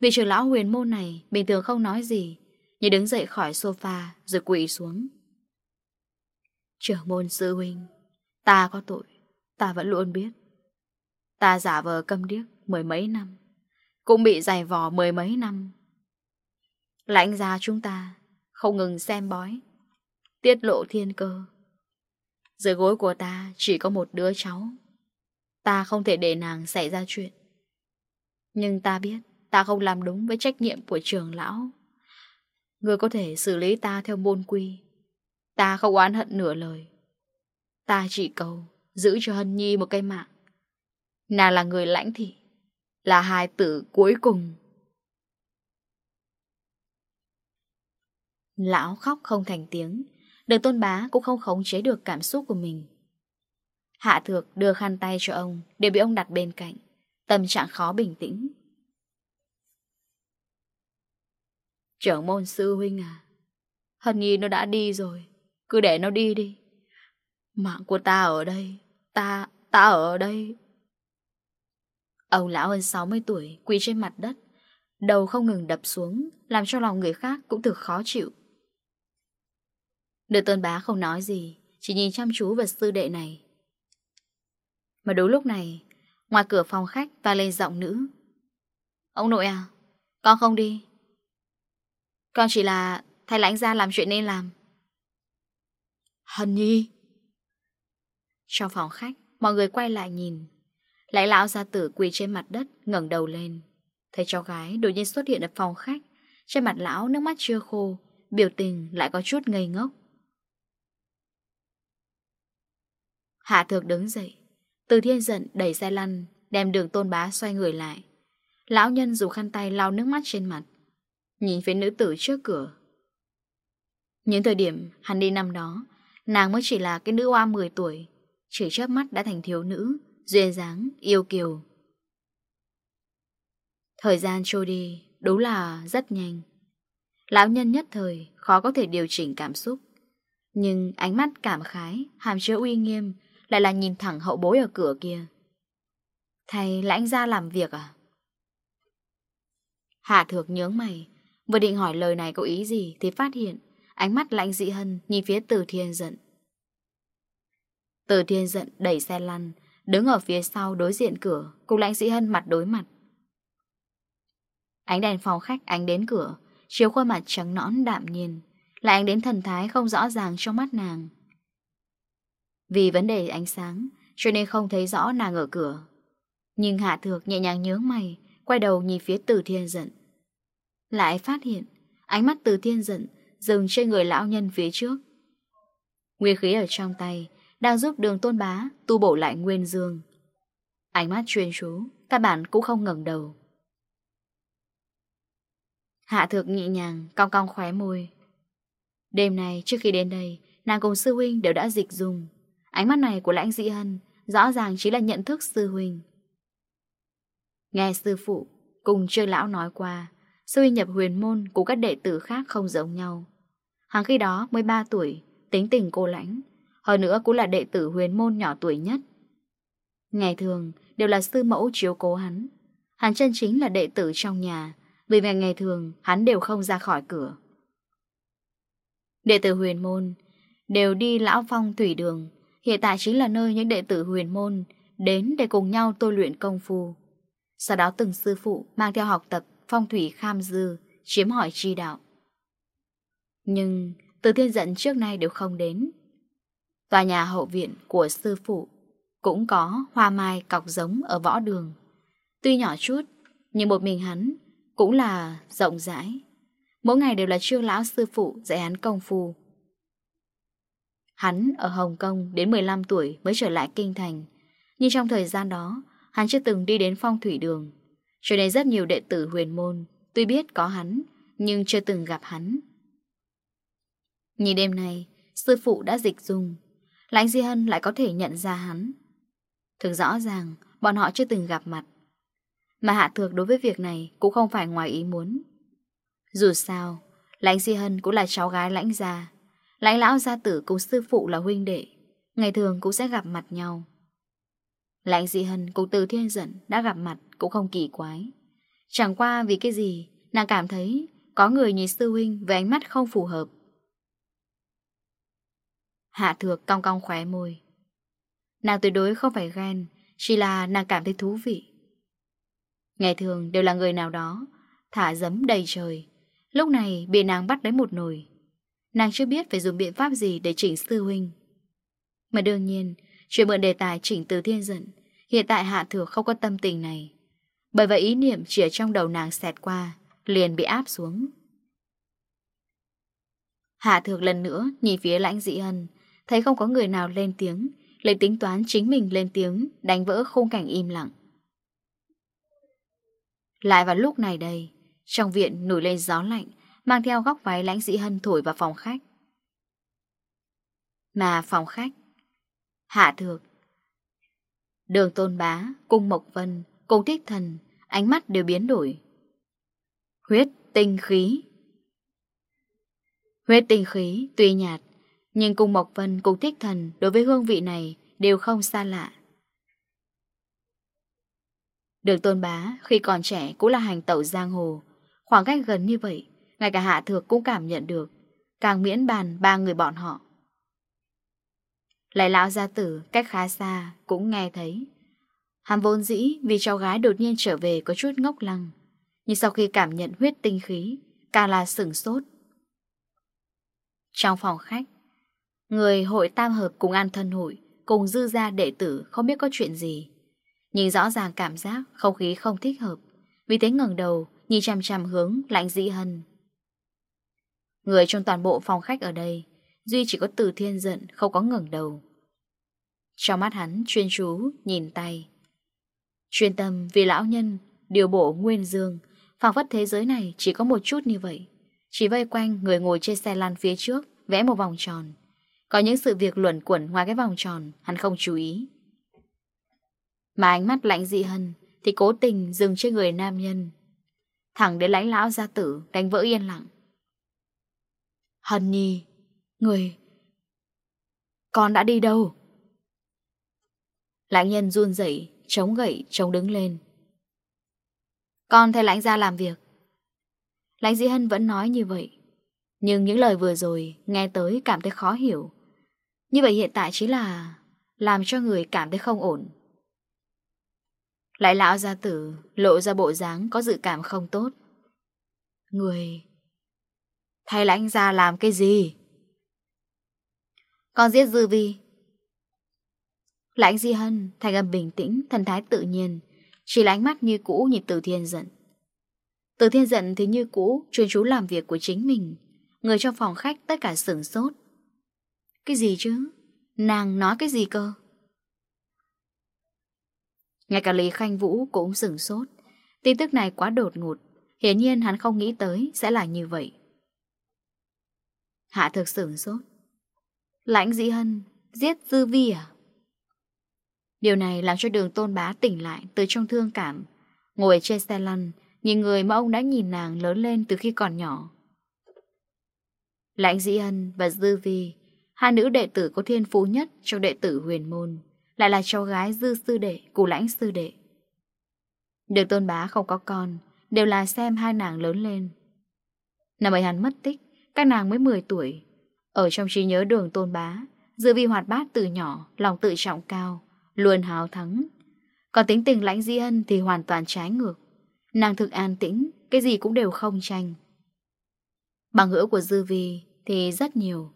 Vị trưởng lão huyền môn này bình thường không nói gì, nhưng đứng dậy khỏi sofa rồi quỳ xuống. Trưởng môn sư huynh, ta có tội. Ta vẫn luôn biết. Ta giả vờ câm điếc mười mấy năm, Cũng bị giày vò mười mấy năm. Lãnh gia chúng ta Không ngừng xem bói, Tiết lộ thiên cơ. Dưới gối của ta chỉ có một đứa cháu. Ta không thể để nàng xảy ra chuyện. Nhưng ta biết Ta không làm đúng với trách nhiệm của trường lão. Người có thể xử lý ta theo môn quy. Ta không oán hận nửa lời. Ta chỉ cầu Giữ cho Hân Nhi một cây mạng. Nàng là người lãnh thị, Là hài tử cuối cùng. Lão khóc không thành tiếng Đường tôn bá cũng không khống chế được cảm xúc của mình. Hạ thược đưa khăn tay cho ông Để bị ông đặt bên cạnh, Tâm trạng khó bình tĩnh. Trưởng môn sư huynh à Hân nhi nó đã đi rồi, Cứ để nó đi đi. Mạng của ta ở đây Ta, ta ở đây. Ông lão hơn 60 tuổi Quỳ trên mặt đất Đầu không ngừng đập xuống Làm cho lòng người khác cũng thực khó chịu. Được tôn bá không nói gì Chỉ nhìn chăm chú vào sư đệ này. Mà đúng lúc này Ngoài cửa phòng khách và lên giọng nữ. Ông nội à Con không đi. Con chỉ là thay lãnh ra làm chuyện nên làm. Hân nhi trong phòng khách, Mọi người quay lại nhìn. Lại lão gia tử quỳ trên mặt đất, ngẩng đầu lên. Thấy cháu gái đột nhiên xuất hiện ở phòng khách, Trên mặt lão nước mắt chưa khô, Biểu tình lại có chút ngây ngốc. Hạ thược đứng dậy, Từ thiên giận đẩy xe lăn, Đem đường tôn bá xoay người lại. Lão nhân dùng khăn tay lau nước mắt trên mặt, Nhìn phía nữ tử trước cửa. Những thời điểm hắn đi năm đó, Nàng mới chỉ là cái nữ oa 10 tuổi chỉ chớp mắt đã thành thiếu nữ, duyên dáng, yêu kiều. Thời gian trôi đi, đúng là rất nhanh. Lão nhân nhất thời, khó có thể điều chỉnh cảm xúc. Nhưng ánh mắt cảm khái, hàm chứa uy nghiêm, lại là nhìn thẳng hậu bối ở cửa kia. Thầy là anh ra làm việc à? Hạ thược nhướng mày, vừa định hỏi lời này có ý gì thì phát hiện, ánh mắt lãnh dị hân nhìn phía từ thiên giận. Từ thiên giận đẩy xe lăn, đứng ở phía sau đối diện cửa, cùng lãnh sĩ hân mặt đối mặt. Ánh đèn phòng khách ánh đến cửa, chiếu khuôn mặt trắng nõn đạm nhiên, lại ánh đến thần thái không rõ ràng trong mắt nàng. Vì vấn đề ánh sáng, cho nên không thấy rõ nàng ở cửa. Nhưng Hạ Thược nhẹ nhàng nhớ mày, quay đầu nhìn phía Từ Thiên Dận. Lại phát hiện, ánh mắt Từ Thiên Dận dừng trên người lão nhân phía trước. Nguyên khí ở trong tay, đang giúp đường tôn bá tu bổ lại nguyên dương. Ánh mắt chuyên chú, các bạn cũng không ngẩng đầu. Hạ thược nhẹ nhàng, cong cong khóe môi. Đêm nay, trước khi đến đây, nàng cùng sư huynh đều đã dịch dùng. Ánh mắt này của lãnh dị hân rõ ràng chỉ là nhận thức sư huynh. Nghe sư phụ cùng trương lão nói qua, sư huynh nhập huyền môn của các đệ tử khác không giống nhau. Hàng khi đó 13 tuổi, tính tình cô lãnh, hơn nữa cũng là đệ tử huyền môn nhỏ tuổi nhất. Ngày thường, đều là sư mẫu chiếu cố hắn. Hắn chân chính là đệ tử trong nhà, Vì vậy ngày thường, hắn đều không ra khỏi cửa. Đệ tử huyền môn Đều đi lão phong thủy đường. Hiện tại chính là nơi những đệ tử huyền môn Đến để cùng nhau tôi luyện công phu. Sau đó từng sư phụ Mang theo học tập phong thủy kham dư, Chiếm hỏi chi đạo. Nhưng từ thiên dẫn trước nay đều không đến. Tòa nhà hậu viện của sư phụ cũng có hoa mai cọc giống ở võ đường. Tuy nhỏ chút, nhưng một mình hắn cũng là rộng rãi. Mỗi ngày đều là trương lão sư phụ dạy hắn công phu. Hắn ở Hồng Kông đến 15 tuổi mới trở lại Kinh Thành. Nhưng trong thời gian đó, hắn chưa từng đi đến phong thủy đường. Cho nên rất nhiều đệ tử huyền môn, tuy biết có hắn, nhưng chưa từng gặp hắn. Nhìn đêm nay, sư phụ đã dịch dung, Lãnh Di Hân lại có thể nhận ra hắn. Thực rõ ràng, Bọn họ chưa từng gặp mặt. Mà Hạ Thược đối với việc này Cũng không phải ngoài ý muốn. Dù sao Lãnh Di Hân cũng là cháu gái Lãnh Gia. Lãnh Lão Gia Tử cùng sư phụ là huynh đệ, Ngày thường cũng sẽ gặp mặt nhau. Lãnh Di Hân cùng từ thiên dẫn Đã gặp mặt cũng không kỳ quái. Chẳng qua vì cái gì, Nàng cảm thấy Có người nhìn sư huynh với ánh mắt không phù hợp. Hạ thược cong cong khóe môi. Nàng tuyệt đối không phải ghen, Chỉ là nàng cảm thấy thú vị. Ngày thường đều là người nào đó, Thả giấm đầy trời. Lúc này bị nàng bắt lấy một nồi. Nàng chưa biết phải dùng biện pháp gì Để chỉnh sư huynh. Mà đương nhiên, Chuyện mượn đề tài chỉnh từ thiên giận, Hiện tại hạ thược không có tâm tình này. Bởi vậy ý niệm chỉ ở trong đầu nàng xẹt qua, Liền bị áp xuống. Hạ thược lần nữa nhìn phía lãnh dị ân Thấy không có người nào lên tiếng. Lấy tính toán chính mình lên tiếng, Đánh vỡ khung cảnh im lặng. Lại vào lúc này đây, Trong viện nổi lên gió lạnh, Mang theo góc váy lãnh dĩ hân thổi vào phòng khách. Mà phòng khách, Hạ thược, Đường tôn bá, Cung mộc vân, Cung thích thần, Ánh mắt đều biến đổi. Huyết tinh khí. Huyết tinh khí tuy nhạt nhưng cùng Mộc Vân cùng thích thần đối với hương vị này đều không xa lạ. Đường tôn bá khi còn trẻ cũng là hành tẩu giang hồ. Khoảng cách gần như vậy, ngay cả hạ thược cũng cảm nhận được. Càng miễn bàn ba người bọn họ. Lại lão gia tử cách khá xa cũng nghe thấy. Hàm vốn dĩ vì cháu gái đột nhiên trở về có chút ngốc lăng. Nhưng sau khi cảm nhận huyết tinh khí, càng là sửng sốt. Trong phòng khách, Người hội tam hợp cùng an thân hội, cùng dư gia đệ tử không biết có chuyện gì. Nhìn rõ ràng cảm giác không khí không thích hợp, vì thế ngẩng đầu, nhìn chằm chằm hướng lạnh dị hân. Người trong toàn bộ phòng khách ở đây, Duy chỉ có từ thiên giận không có ngẩng đầu. Trong mắt hắn chuyên chú, nhìn tay. Chuyên tâm vì lão nhân, điều bộ nguyên dương, phảng phất thế giới này chỉ có một chút như vậy. Chỉ vây quanh người ngồi trên xe lan phía trước, vẽ một vòng tròn. Có những sự việc luẩn quẩn ngoài cái vòng tròn, Hắn không chú ý. Mà ánh mắt lạnh dị hân Thì cố tình dừng trên người nam nhân. Thẳng đến lãnh lão gia tử Đánh vỡ yên lặng. Hân nhi, Người, Con đã đi đâu? Lãnh nhân run dậy Chống gậy, chống đứng lên. Con theo lãnh ra làm việc. Lãnh dị hân vẫn nói như vậy, Nhưng những lời vừa rồi Nghe tới cảm thấy khó hiểu. Như vậy hiện tại chỉ là Làm cho người cảm thấy không ổn. Lại lão gia tử Lộ ra bộ dáng có dự cảm không tốt. Người Thay lãnh ra làm cái gì? Con giết dư vi. Lãnh di hân Thành âm bình tĩnh, Thần thái tự nhiên, Chỉ là ánh mắt như cũ nhìn từ thiên giận từ thiên giận thì như cũ Chuyên chú làm việc của chính mình, Người trong phòng khách tất cả sửng sốt cái gì chứ? Nàng nói cái gì cơ? Ngay cả Lý Khanh Vũ cũng sửng sốt. Tin tức này quá đột ngột. Hiển nhiên hắn không nghĩ tới sẽ là như vậy. Hạ thực sửng sốt. Lãnh dĩ hân, giết dư vi à? Điều này làm cho đường tôn bá tỉnh lại từ trong thương cảm. Ngồi trên xe lăn, nhìn người mà ông đã nhìn nàng lớn lên từ khi còn nhỏ. Lãnh dĩ hân và dư vi Hai nữ đệ tử có thiên phú nhất trong đệ tử huyền môn lại là cháu gái dư sư đệ, cụ lãnh sư đệ. Được tôn bá không có con, đều là xem hai nàng lớn lên. Năm ấy hắn mất tích, các nàng mới 10 tuổi. Ở trong trí nhớ đường tôn bá, dư vi hoạt bát từ nhỏ, lòng tự trọng cao, luôn hào thắng. Còn tính tình lãnh di ân thì hoàn toàn trái ngược. Nàng thực an tĩnh, cái gì cũng đều không tranh. Bằng hữu của dư vi thì rất nhiều.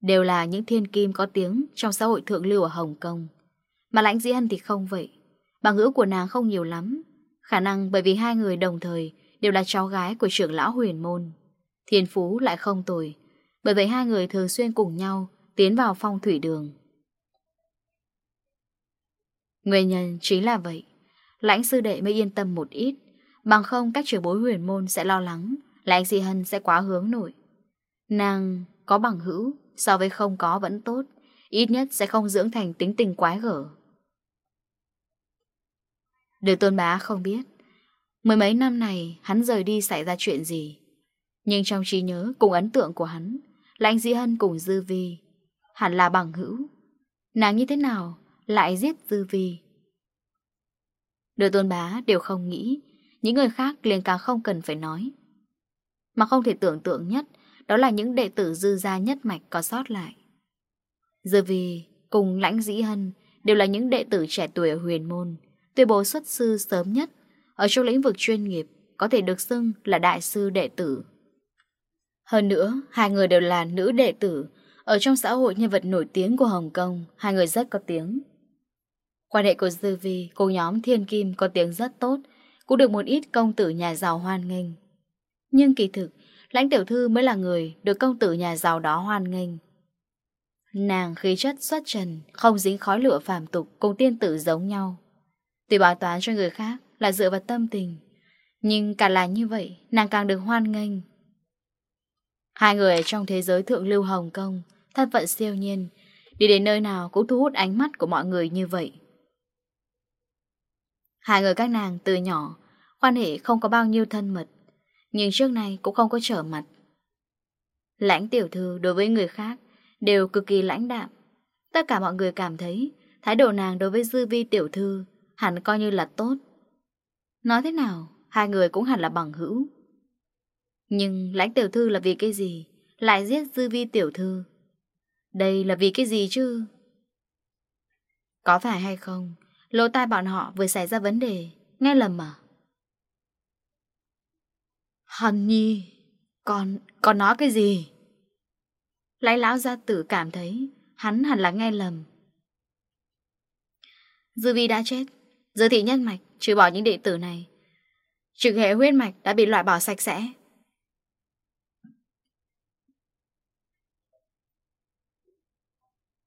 Đều là những thiên kim có tiếng Trong xã hội thượng lưu ở Hồng Kông. Mà lãnh dĩ hân thì không vậy. Bằng ngữ của nàng không nhiều lắm. Khả năng bởi vì hai người đồng thời Đều là cháu gái của trưởng lão huyền môn. Thiên phú lại không tồi, Bởi vậy hai người thường xuyên cùng nhau Tiến vào phong thủy đường. Nguyên nhân chính là vậy. Lãnh sư đệ mới yên tâm một ít, Bằng không các trưởng bối huyền môn sẽ lo lắng, Lãnh dị hân sẽ quá hướng nổi Nàng có bằng hữu so với không có vẫn tốt, ít nhất sẽ không dưỡng thành tính tình quái gở. Đời tôn bá không biết, mười mấy năm này hắn rời đi xảy ra chuyện gì. Nhưng trong trí nhớ cùng ấn tượng của hắn là anh Dĩ Hân cùng Dư Vi, hẳn là bằng hữu. Nàng như thế nào lại giết Dư Vi? đời tôn bá đều không nghĩ, những người khác liền càng không cần phải nói. Mà không thể tưởng tượng nhất đó là những đệ tử dư gia nhất mạch có sót lại. Giờ vì cùng Lãnh Dĩ Hân Đều là những đệ tử trẻ tuổi ở huyền môn Tuyên bố xuất sư sớm nhất Ở trong lĩnh vực chuyên nghiệp Có thể được xưng là đại sư đệ tử. Hơn nữa Hai người đều là nữ đệ tử. Ở trong xã hội nhân vật nổi tiếng của Hồng Kông Hai người rất có tiếng. Quan hệ của Dư Vi cùng nhóm Thiên Kim có tiếng rất tốt, cũng được một ít công tử nhà giàu hoan nghênh. Nhưng kỳ thực, Lãnh tiểu thư mới là người được công tử nhà giàu đó hoan nghênh. Nàng khí chất xuất trần, không dính khói lửa phàm tục cùng tiên tử giống nhau. tùy báo toán cho người khác là dựa vào tâm tình, nhưng cả là như vậy, nàng càng được hoan nghênh. Hai người trong thế giới thượng lưu Hồng Kông, thân phận siêu nhiên, đi đến nơi nào cũng thu hút ánh mắt của mọi người như vậy. Hai người các nàng từ nhỏ, quan hệ không có bao nhiêu thân mật, nhưng trước nay cũng không có trở mặt. Lãnh tiểu thư đối với người khác Đều cực kỳ lãnh đạm. Tất cả mọi người cảm thấy Thái độ nàng đối với dư vi tiểu thư Hẳn coi như là tốt. Nói thế nào, Hai người cũng hẳn là bằng hữu. Nhưng lãnh tiểu thư là vì cái gì Lại giết dư vi tiểu thư? Đây là vì cái gì chứ? Có phải hay không, Lỗ tai bọn họ vừa xảy ra vấn đề, Nghe lầm à? Hân Nhi, con, con nói cái gì? Lấy lão gia tử cảm thấy hắn hẳn là nghe lầm. Dư vi đã chết, dư thị nhất mạch, trừ bỏ những đệ tử này. Trực hệ huyết mạch đã bị loại bỏ sạch sẽ.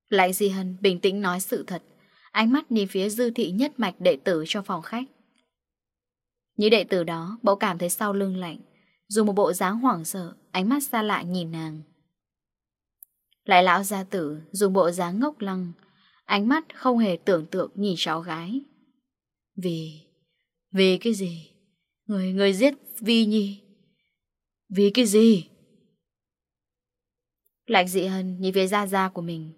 Lại Di Hân bình tĩnh nói sự thật, ánh mắt nhìn phía dư thị nhất mạch đệ tử cho phòng khách. Những đệ tử đó bỗng cảm thấy sau lưng lạnh Dùng một bộ dáng hoảng sợ, Ánh mắt xa lạ nhìn nàng. Lại lão gia tử Dùng bộ dáng ngốc lăng, Ánh mắt không hề tưởng tượng nhìn cháu gái. Vì Vì cái gì? Người người giết Vi Nhi. Vì cái gì? Lạnh dị hân nhìn về da da của mình,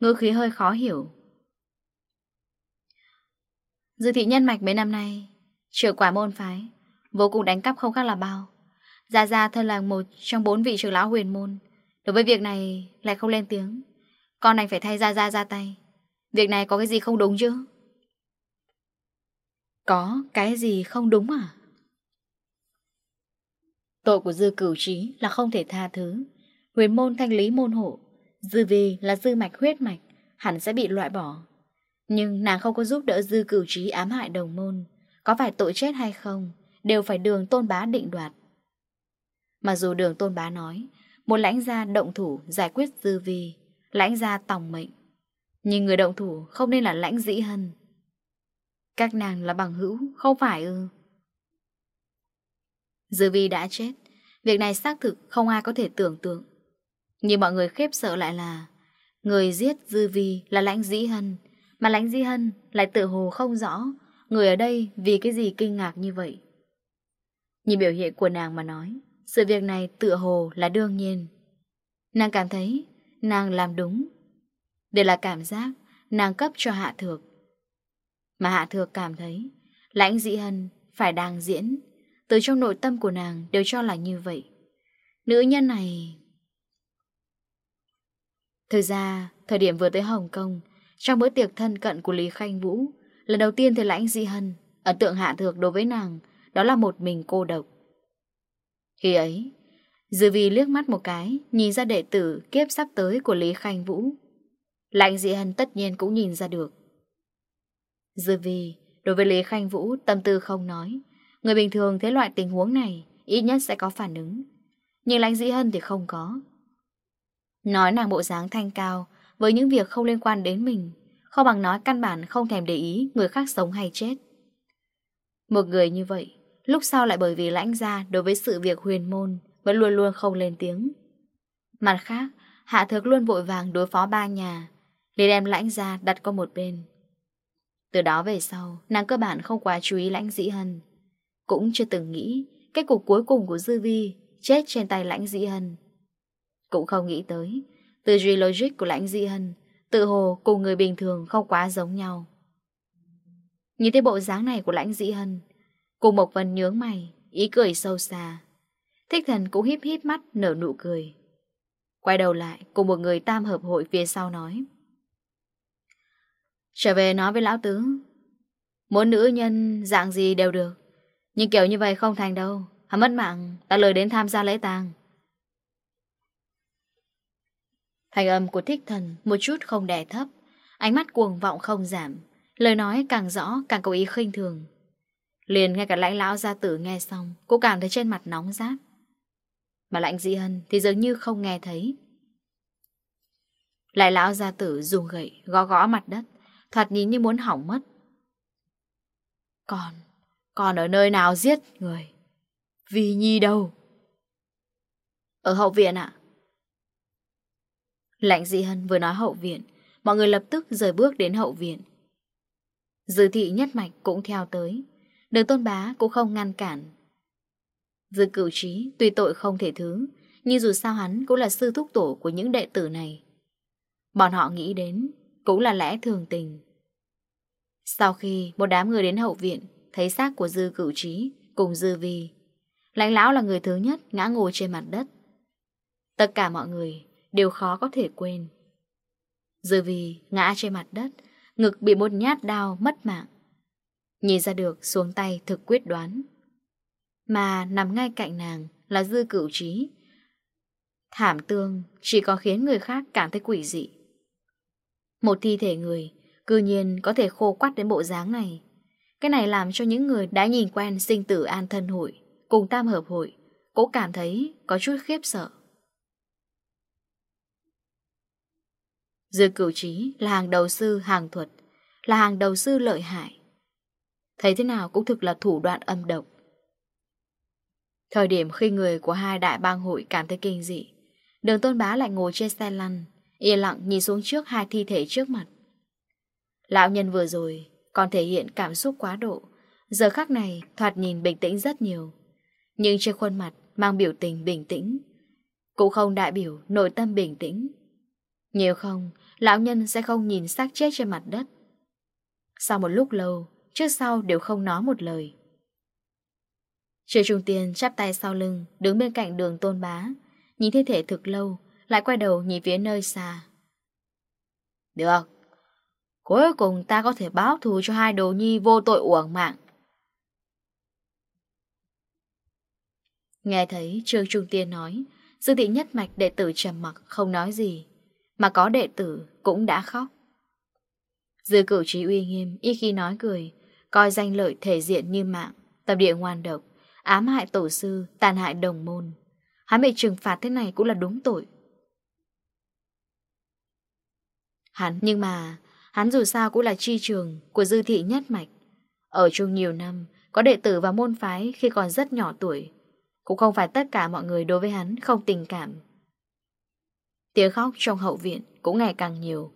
Ngữ khí hơi khó hiểu. Dư thị nhân mạch mấy năm nay trở quả môn phái, Vô cùng đánh cắp không khác là bao. Gia Gia thân là một trong bốn vị trưởng lão huyền môn. Đối với việc này, lại không lên tiếng. Con đành phải thay Gia Gia ra tay. Việc này có cái gì không đúng chứ? Có cái gì không đúng à? Tội của dư cửu trí là không thể tha thứ. Huyền môn thanh lý môn hộ, Dư vì là dư mạch huyết mạch, Hẳn sẽ bị loại bỏ. Nhưng nàng không có giúp đỡ dư cửu trí ám hại đồng môn. Có phải tội chết hay không, Đều phải đường tôn bá định đoạt mà dù đường tôn bá nói, một lãnh gia động thủ giải quyết dư vi, lãnh gia tòng mệnh. Nhưng người động thủ không nên là lãnh dĩ hân. Các nàng là bằng hữu, không phải ư. Dư vi đã chết, việc này xác thực không ai có thể tưởng tượng. Nhưng mọi người khiếp sợ lại là Người giết Dư Vi là Lãnh Dĩ Hân Mà Lãnh Dĩ Hân lại tự hồ không rõ Người ở đây vì cái gì kinh ngạc như vậy Nhìn biểu hiện của nàng mà nói sự việc này tựa hồ là đương nhiên. Nàng cảm thấy Nàng làm đúng. Đây là cảm giác nàng cấp cho Hạ Thược. Mà Hạ Thược cảm thấy Lãnh dị hân phải đang diễn. Từ trong nội tâm của nàng đều cho là như vậy. Nữ nhân này thời ra, Thời điểm vừa tới Hồng Kông, Trong bữa tiệc thân cận của Lý Khanh Vũ, Lần đầu tiên thì lãnh di hân Ấn tượng hạ thược đối với nàng Đó là một mình cô độc. Khi ấy, Dư Vi liếc mắt một cái, nhìn ra đệ tử kiếp sắp tới của Lý Khanh Vũ. Lạnh dị hân tất nhiên cũng nhìn ra được. Dư Vi, đối với Lý Khanh Vũ, tâm tư không nói. Người bình thường thấy loại tình huống này, ít nhất sẽ có phản ứng. Nhưng lãnh dĩ hân thì không có. Nói nàng bộ dáng thanh cao, với những việc không liên quan đến mình, không bằng nói căn bản không thèm để ý người khác sống hay chết. Một người như vậy, Lúc sau lại bởi vì lãnh gia đối với sự việc huyền môn vẫn luôn luôn không lên tiếng. Mặt khác, Hạ Thược luôn vội vàng đối phó ba nhà, để đem lãnh gia đặt qua một bên. Từ đó về sau, nàng cơ bản không quá chú ý lãnh dĩ hân. Cũng chưa từng nghĩ kết cục cuối cùng của Dư Vi chết trên tay lãnh dĩ hân. Cũng không nghĩ tới, tư duy logic của lãnh dĩ hân tự hồ cùng người bình thường không quá giống nhau. Nhìn thấy bộ dáng này của lãnh dĩ hân, Cùng Mộc Vân nhướng mày, ý cười sâu xa. Thích thần cũng híp híp mắt nở nụ cười. Quay đầu lại cùng một người tam hợp hội phía sau nói. Trở về nói với lão tứ. Muốn nữ nhân dạng gì đều được. Nhưng kiểu như vậy không thành đâu. Hắn mất mạng, ta lời đến tham gia lễ tàng. Thành âm của thích thần một chút không đè thấp. Ánh mắt cuồng vọng không giảm. Lời nói càng rõ càng có ý khinh thường. Liền ngay cả lãnh lão gia tử nghe xong cũng cảm thấy trên mặt nóng rát. Mà lãnh dị hân thì dường như không nghe thấy. Lãnh lão gia tử dùng gậy Gõ gõ mặt đất, Thoạt nhìn như muốn hỏng mất. Còn Còn ở nơi nào giết người? Vì nhi đâu? Ở hậu viện ạ? Lãnh dị hân vừa nói hậu viện, Mọi người lập tức rời bước đến hậu viện. Dư thị nhất mạch cũng theo tới. Đường tôn bá cũng không ngăn cản. Dư cửu trí, tuy tội không thể thứ, Nhưng dù sao hắn cũng là sư thúc tổ của những đệ tử này. Bọn họ nghĩ đến Cũng là lẽ thường tình. Sau khi một đám người đến hậu viện, Thấy xác của dư cửu trí Cùng dư vi, Lãnh lão là người thứ nhất ngã ngồi trên mặt đất. Tất cả mọi người Đều khó có thể quên. Dư vi ngã trên mặt đất, Ngực bị một nhát đau mất mạng. Nhìn ra được xuống tay thực quyết đoán. Mà nằm ngay cạnh nàng là dư cửu trí. Thảm tương chỉ có khiến người khác cảm thấy quỷ dị. Một thi thể người Cư nhiên có thể khô quắt đến bộ dáng này. Cái này làm cho những người đã nhìn quen sinh tử an thân hội, Cùng tam hợp hội, cũng cảm thấy có chút khiếp sợ. Dư cửu trí là hàng đầu sư hàng thuật, Là hàng đầu sư lợi hại. Thấy thế nào cũng thực là thủ đoạn âm độc. Thời điểm khi người của hai đại bang hội cảm thấy kinh dị, Đường tôn bá lại ngồi trên xe lăn, Yên lặng nhìn xuống trước hai thi thể trước mặt. Lão nhân vừa rồi Còn thể hiện cảm xúc quá độ, Giờ khắc này thoạt nhìn bình tĩnh rất nhiều, Nhưng trên khuôn mặt Mang biểu tình bình tĩnh, Cũng không đại biểu nội tâm bình tĩnh. Nhiều không, Lão nhân sẽ không nhìn xác chết trên mặt đất. Sau một lúc lâu Trước sau đều không nói một lời. Triệu Trung Tiên chắp tay sau lưng Đứng bên cạnh đường tôn bá Nhìn thi thể thực lâu Lại quay đầu nhìn phía nơi xa. Được. Cuối cùng ta có thể báo thù cho hai đồ nhi vô tội uổng mạng. Nghe thấy Trương Trung Tiên nói sư thị nhất mạch đệ tử trầm mặc không nói gì Mà có đệ tử cũng đã khóc. Dư cử trí uy nghiêm Y khi nói cười coi danh lợi thể diện như mạng, tập địa ngoan độc, ám hại tổ sư, tàn hại đồng môn. Hắn bị trừng phạt thế này cũng là đúng tội. Hắn, nhưng mà, hắn dù sao cũng là chi trường của dư thị nhất mạch. Ở chung nhiều năm, có đệ tử và môn phái khi còn rất nhỏ tuổi. Cũng không phải tất cả mọi người đối với hắn không tình cảm. Tiếng khóc trong hậu viện cũng ngày càng nhiều.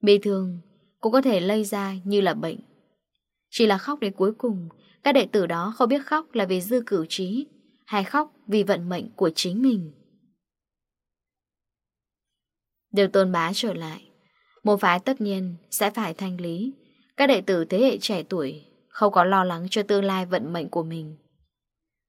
Bị thương cũng có thể lây ra như là bệnh. Chỉ là khóc đến cuối cùng, các đệ tử đó không biết khóc là vì dư cửu trí, hay khóc vì vận mệnh của chính mình. Đều tôn bá trở lại, môn phái tất nhiên sẽ phải thanh lý. Các đệ tử thế hệ trẻ tuổi không có lo lắng cho tương lai vận mệnh của mình.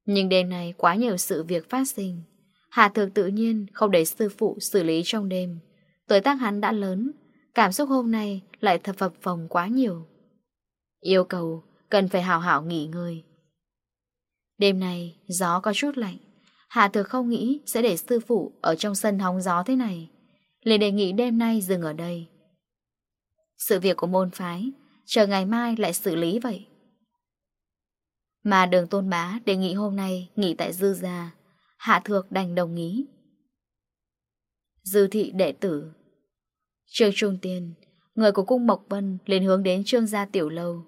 Nhưng đêm nay quá nhiều sự việc phát sinh. Hạ thực tự nhiên không để sư phụ xử lý trong đêm. Tuổi tác hắn đã lớn, cảm xúc hôm nay lại thập phập phòng quá nhiều. Yêu cầu cần phải hào hảo nghỉ ngơi. Đêm nay gió có chút lạnh. Hạ thực không nghĩ sẽ để sư phụ ở trong sân hóng gió thế này. liền đề nghị đêm nay dừng ở đây. Sự việc của môn phái, chờ ngày mai lại xử lý vậy. Mà đường tôn bá đề nghị hôm nay nghỉ tại dư gia. Hạ thược đành đồng ý. Dư thị đệ tử Trương Trung Tiên Người của cung Mộc Vân liền hướng đến Trương gia tiểu lâu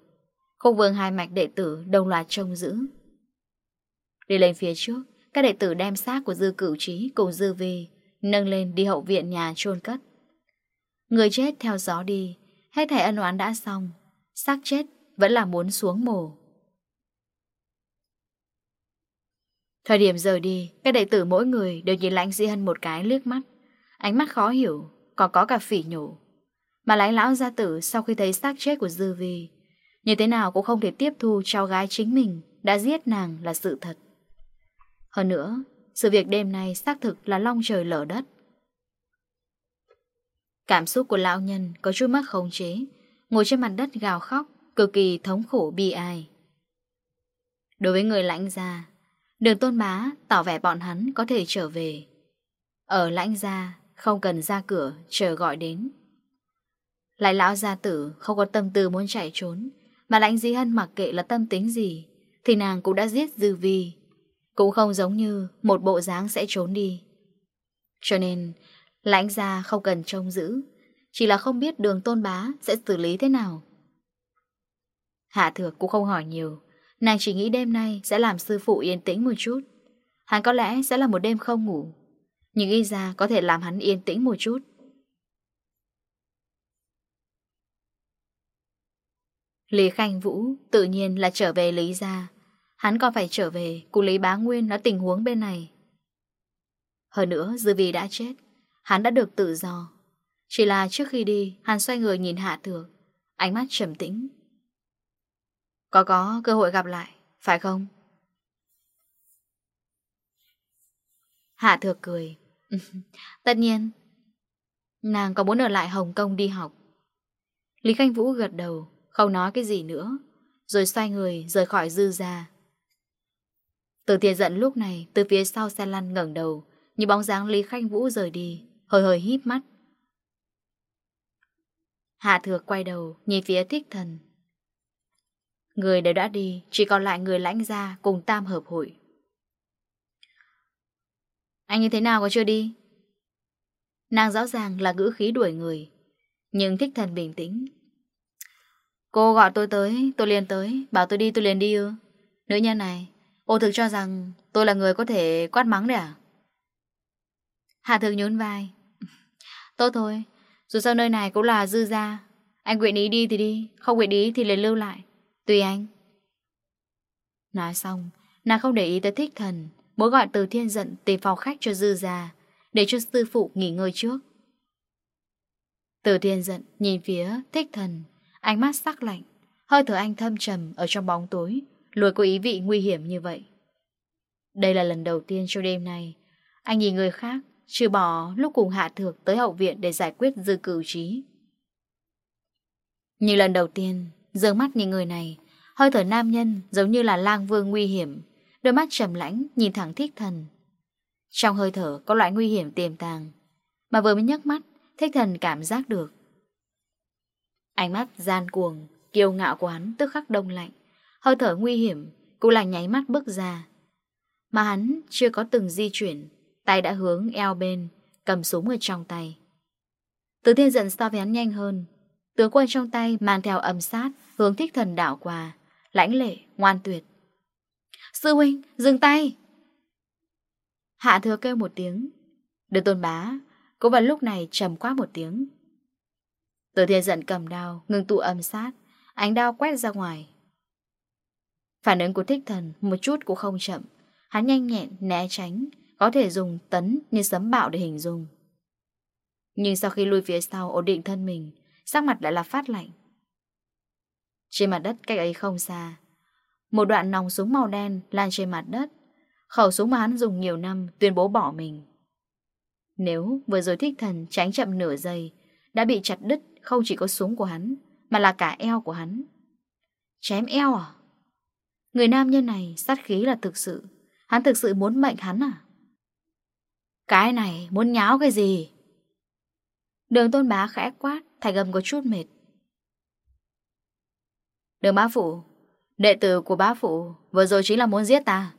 Khúc vương hai mạch đệ tử đồng loạt trông giữ. Đi lên phía trước, Các đệ tử đem xác của dư cửu trí Cùng dư vi Nâng lên đi hậu viện nhà chôn cất. Người chết theo gió đi, Hết thẻ ân oán đã xong, xác chết vẫn là muốn xuống mồ. Thời điểm rời đi, Các đệ tử mỗi người đều nhìn lãnh di hân một cái liếc mắt. Ánh mắt khó hiểu, Còn có cả phỉ nhổ. Mà lãnh lão gia tử sau khi thấy xác chết của dư vi như thế nào cũng không thể tiếp thu cháu gái chính mình đã giết nàng là sự thật. Hơn nữa, sự việc đêm nay xác thực là long trời lở đất. Cảm xúc của lão nhân có chút mất khống chế, ngồi trên mặt đất gào khóc, cực kỳ thống khổ bi ai. Đối với người lãnh gia, đường tôn bá tỏ vẻ bọn hắn có thể trở về. Ở lãnh gia, không cần ra cửa, chờ gọi đến. Lại lão gia tử không có tâm tư muốn chạy trốn, mà Lãnh Dĩ Hân mặc kệ là tâm tính gì, Thì nàng cũng đã giết Dư Vi. Cũng không giống như một bộ dáng sẽ trốn đi. Cho nên, Lãnh gia không cần trông giữ, Chỉ là không biết đường tôn bá sẽ xử lý thế nào. Hạ thược cũng không hỏi nhiều, Nàng chỉ nghĩ đêm nay sẽ làm sư phụ yên tĩnh một chút. Hắn có lẽ sẽ là một đêm không ngủ, Nhưng y ra có thể làm hắn yên tĩnh một chút. Lý Khanh Vũ tự nhiên là trở về Lý gia, Hắn còn phải trở về Cùng Lý Bá Nguyên nói tình huống bên này. Hơn nữa dư vì đã chết Hắn đã được tự do. Chỉ là trước khi đi Hắn xoay người nhìn Hạ Thược Ánh mắt trầm tĩnh. Có có cơ hội gặp lại Phải không? Hạ Thược cười. *laughs* Tất nhiên Nàng có muốn ở lại Hồng Kông đi học. Lý Khanh Vũ gật đầu không nói cái gì nữa, rồi xoay người rời khỏi dư ra. Từ tiền giận lúc này, từ phía sau xe lăn ngẩng đầu, như bóng dáng Lý Khanh Vũ rời đi, hơi hơi híp mắt. Hạ thược quay đầu, nhìn phía thích thần. Người đều đã đi, chỉ còn lại người lãnh gia cùng tam hợp hội. Anh như thế nào có chưa đi? Nàng rõ ràng là ngữ khí đuổi người, nhưng thích thần bình tĩnh, Cô gọi tôi tới, tôi liền tới, bảo tôi đi tôi liền đi ư. Nữ nhân này, ô thực cho rằng tôi là người có thể quát mắng đấy à? Hạ thực nhún vai. *laughs* Tốt thôi, dù sao nơi này cũng là dư gia. Anh quyện ý đi thì đi, không quyện ý thì liền lưu lại. Tùy anh. Nói xong, nàng không để ý tới thích thần, mỗi gọi từ thiên giận tìm phòng khách cho dư gia, để cho sư phụ nghỉ ngơi trước. Từ thiên giận nhìn phía thích thần Ánh mắt sắc lạnh. Hơi thở anh thâm trầm ở trong bóng tối, Lùi có ý vị nguy hiểm như vậy. Đây là lần đầu tiên trong đêm nay Anh nhìn người khác, Trừ bỏ lúc cùng Hạ Thược tới hậu viện Để giải quyết dư cử trí. Như lần đầu tiên Dương mắt nhìn người này, Hơi thở nam nhân giống như là lang vương nguy hiểm, Đôi mắt trầm lãnh nhìn thẳng thích thần. Trong hơi thở có loại nguy hiểm tiềm tàng, Mà vừa mới nhấc mắt, Thích thần cảm giác được. Ánh mắt gian cuồng, kiêu ngạo của hắn tức khắc đông lạnh. Hơi thở nguy hiểm, cũng là nháy mắt bước ra. Mà hắn chưa có từng di chuyển, tay đã hướng eo bên, cầm súng ở trong tay. Từ thiên giận so với hắn nhanh hơn. Tướng quân trong tay mang theo âm sát, hướng thích thần đảo qua. Lãnh lệ, ngoan tuyệt. Sư huynh, dừng tay! Hạ thừa kêu một tiếng. Được tôn bá, cũng vào lúc này trầm quá một tiếng. Từ thiên giận cầm đao, ngừng tụ âm sát, ánh đao quét ra ngoài. Phản ứng của thích thần một chút cũng không chậm, hắn nhanh nhẹn, né tránh, có thể dùng tấn như sấm bạo để hình dung. Nhưng sau khi lui phía sau ổn định thân mình, sắc mặt lại là phát lạnh. Trên mặt đất cách ấy không xa, một đoạn nòng súng màu đen lan trên mặt đất, khẩu súng mà hắn dùng nhiều năm tuyên bố bỏ mình. Nếu vừa rồi thích thần tránh chậm nửa giây, đã bị chặt đứt không chỉ có súng của hắn, mà là cả eo của hắn. Chém eo à? Người nam nhân này sát khí là thực sự. Hắn thực sự muốn mệnh hắn à? Cái này muốn nháo cái gì? Đường tôn bá khẽ quát, thành gầm có chút mệt. Đường bá phụ, đệ tử của bá phụ vừa rồi chính là muốn giết ta.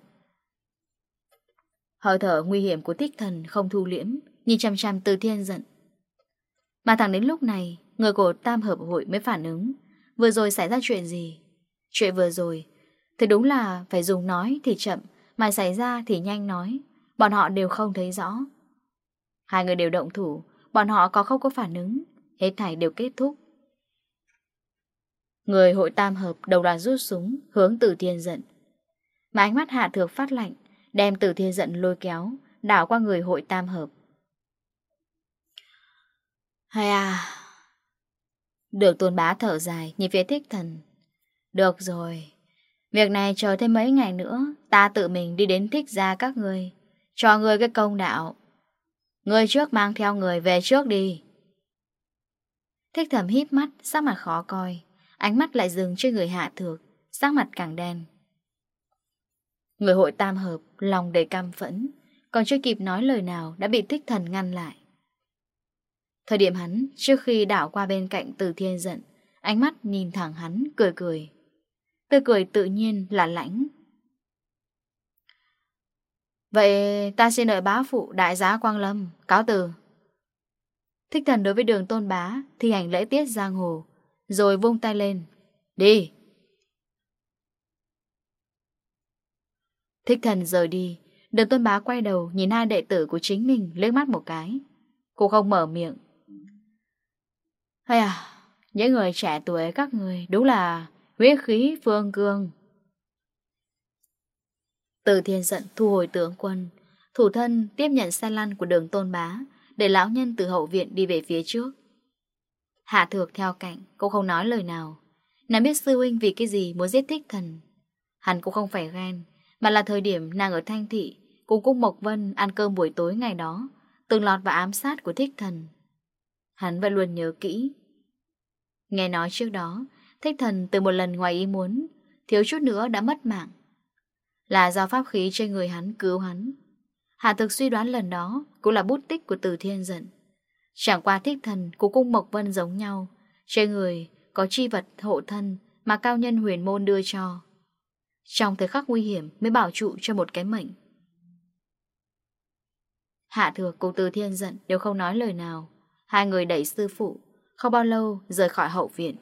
Hơi thở nguy hiểm của tích thần không thu liễm, nhìn chăm chăm từ thiên giận. Mà thẳng đến lúc này, Người của tam hợp hội mới phản ứng. Vừa rồi xảy ra chuyện gì? Chuyện vừa rồi. Thì đúng là phải dùng nói thì chậm, Mà xảy ra thì nhanh nói. Bọn họ đều không thấy rõ. Hai người đều động thủ. Bọn họ có không có phản ứng. Hết thảy đều kết thúc. Người hội tam hợp đầu đoàn rút súng, Hướng tử thiên giận. Mà ánh mắt hạ thược phát lạnh, Đem tử thiên giận lôi kéo, Đảo qua người hội tam hợp. Hay à được tôn bá thở dài, Nhìn phía thích thần. Được rồi, Việc này chờ thêm mấy ngày nữa, Ta tự mình đi đến thích ra các người Cho người cái công đạo. Người trước mang theo người về trước đi. Thích thầm hít mắt, Sắc mặt khó coi, Ánh mắt lại dừng trên người hạ thược, Sắc mặt càng đen. Người hội tam hợp, Lòng đầy cam phẫn, Còn chưa kịp nói lời nào Đã bị thích thần ngăn lại. Thời điểm hắn, trước khi đảo qua bên cạnh từ thiên giận, ánh mắt nhìn thẳng hắn, cười cười. Tươi cười tự nhiên là lãnh. Vậy ta xin đợi bá phụ đại giá Quang Lâm, cáo từ. Thích thần đối với đường tôn bá, thì hành lễ tiết giang hồ, rồi vung tay lên. Đi! Thích thần rời đi, đường tôn bá quay đầu nhìn hai đệ tử của chính mình liếc mắt một cái. Cô không mở miệng, hay à, những người trẻ tuổi các người đúng là huyết khí phương cương. Từ thiên giận thu hồi tướng quân, thủ thân tiếp nhận xe lăn của đường tôn bá, để lão nhân từ hậu viện đi về phía trước. Hạ thược theo cạnh, cô không nói lời nào. Nàng biết sư huynh vì cái gì muốn giết thích thần. hẳn cũng không phải ghen, mà là thời điểm nàng ở Thanh Thị, cùng cung Mộc Vân ăn cơm buổi tối ngày đó, từng lọt vào ám sát của thích thần. Hắn vẫn luôn nhớ kỹ. Nghe nói trước đó, Thích thần từ một lần ngoài ý muốn, Thiếu chút nữa đã mất mạng. Là do pháp khí trên người hắn cứu hắn. Hạ thực suy đoán lần đó Cũng là bút tích của từ thiên giận Chẳng qua thích thần của cung Mộc Vân giống nhau, Trên người có chi vật hộ thân Mà cao nhân huyền môn đưa cho. Trong thời khắc nguy hiểm Mới bảo trụ cho một cái mệnh. Hạ thừa cùng từ thiên giận Đều không nói lời nào. Hai người đẩy sư phụ, Không bao lâu rời khỏi hậu viện.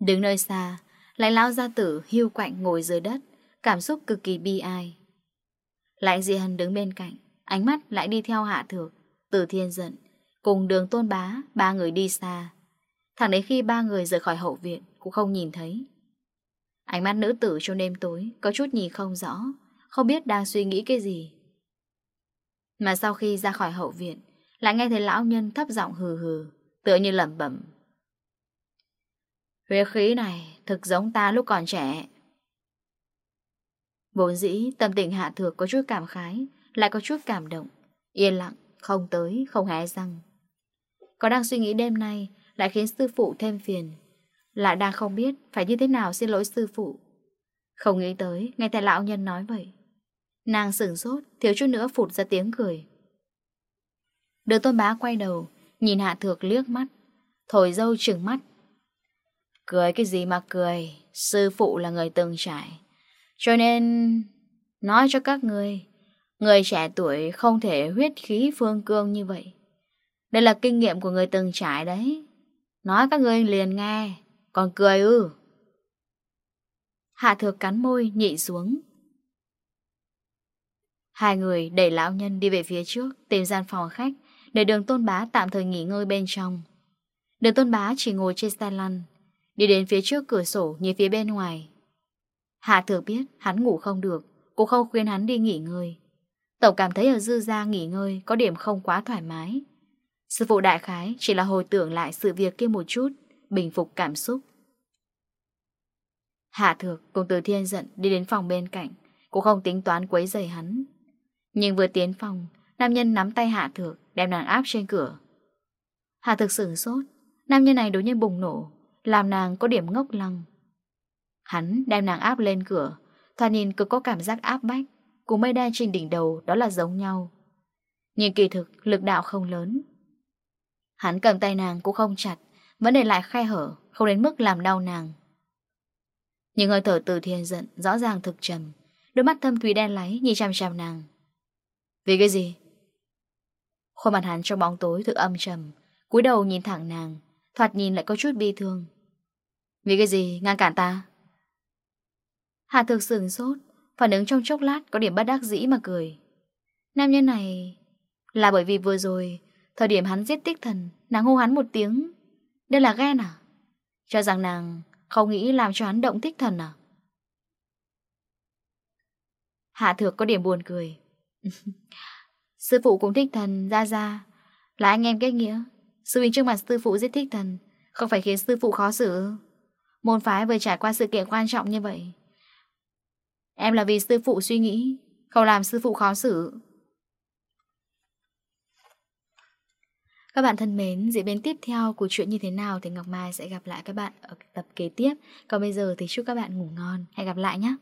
Đứng nơi xa, Lãnh lão gia tử hưu quạnh ngồi dưới đất, Cảm xúc cực kỳ bi ai. Lãnh dị hân đứng bên cạnh, Ánh mắt lại đi theo hạ thược, Từ thiên giận Cùng đường tôn bá, Ba người đi xa. Thẳng đến khi ba người rời khỏi hậu viện, Cũng không nhìn thấy. Ánh mắt nữ tử trong đêm tối Có chút nhìn không rõ, Không biết đang suy nghĩ cái gì. Mà sau khi ra khỏi hậu viện lại nghe thấy lão nhân thấp giọng hừ hừ Tựa như lẩm bẩm. Huyết khí này Thực giống ta lúc còn trẻ. Vốn dĩ tâm tình hạ thược có chút cảm khái Lại có chút cảm động. Yên lặng, không tới, không hé răng. Có đang suy nghĩ đêm nay Lại khiến sư phụ thêm phiền. Lại đang không biết phải như thế nào xin lỗi sư phụ. Không nghĩ tới Ngay tại lão nhân nói vậy. Nàng sửng sốt, thiếu chút nữa phụt ra tiếng cười. Được tôn bá quay đầu, Nhìn Hạ Thược liếc mắt. Thổi dâu trừng mắt. Cười cái gì mà cười, Sư phụ là người từng trải. Cho nên, Nói cho các người Người trẻ tuổi không thể huyết khí phương cương như vậy. Đây là kinh nghiệm của người từng trải đấy. Nói các người liền nghe, Còn cười ư. Hạ thược cắn môi nhịn xuống. Hai người đẩy lão nhân đi về phía trước, Tìm gian phòng khách. Để đường tôn bá tạm thời nghỉ ngơi bên trong. Đường tôn bá chỉ ngồi trên xe lăn, Đi đến phía trước cửa sổ như phía bên ngoài. Hạ thừa biết hắn ngủ không được, Cô không khuyên hắn đi nghỉ ngơi. Tổng cảm thấy ở dư gia nghỉ ngơi Có điểm không quá thoải mái. Sư phụ đại khái chỉ là hồi tưởng lại sự việc kia một chút, Bình phục cảm xúc. Hạ thược cùng từ thiên giận đi đến phòng bên cạnh Cũng không tính toán quấy rầy hắn. Nhưng vừa tiến phòng Nam nhân nắm tay Hạ Thược, Đem nàng áp trên cửa. Hạ Thược sửng sốt. Nam nhân này đối nhiên bùng nổ, Làm nàng có điểm ngốc lăng. Hắn đem nàng áp lên cửa, Thoạt nhìn cực có cảm giác áp bách, Cùng mây đen trên đỉnh đầu đó là giống nhau. Nhìn kỳ thực, lực đạo không lớn. Hắn cầm tay nàng cũng không chặt, Vẫn để lại khe hở, Không đến mức làm đau nàng. Những hơi thở từ thiên giận, Rõ ràng thực trầm, Đôi mắt thâm thủy đen láy nhìn chằm chằm nàng. Vì cái gì? Khuôn mặt hắn trong bóng tối thực âm trầm, cúi đầu nhìn thẳng nàng, Thoạt nhìn lại có chút bi thương. Vì cái gì? Ngăn cản ta? Hạ thực sừng sốt, Phản ứng trong chốc lát có điểm bất đắc dĩ mà cười. Nam nhân này Là bởi vì vừa rồi, Thời điểm hắn giết tích thần, Nàng hô hắn một tiếng. Đây là ghen à? Cho rằng nàng không nghĩ làm cho hắn động tích thần à? Hạ thược có điểm buồn cười. *laughs* Sư phụ cũng thích thần, ra ra Là anh em kết nghĩa Sư huynh trước mặt sư phụ rất thích thần Không phải khiến sư phụ khó xử Môn phái vừa trải qua sự kiện quan trọng như vậy Em là vì sư phụ suy nghĩ Không làm sư phụ khó xử Các bạn thân mến, diễn biến tiếp theo của chuyện như thế nào thì Ngọc Mai sẽ gặp lại các bạn ở tập kế tiếp. Còn bây giờ thì chúc các bạn ngủ ngon. Hẹn gặp lại nhé!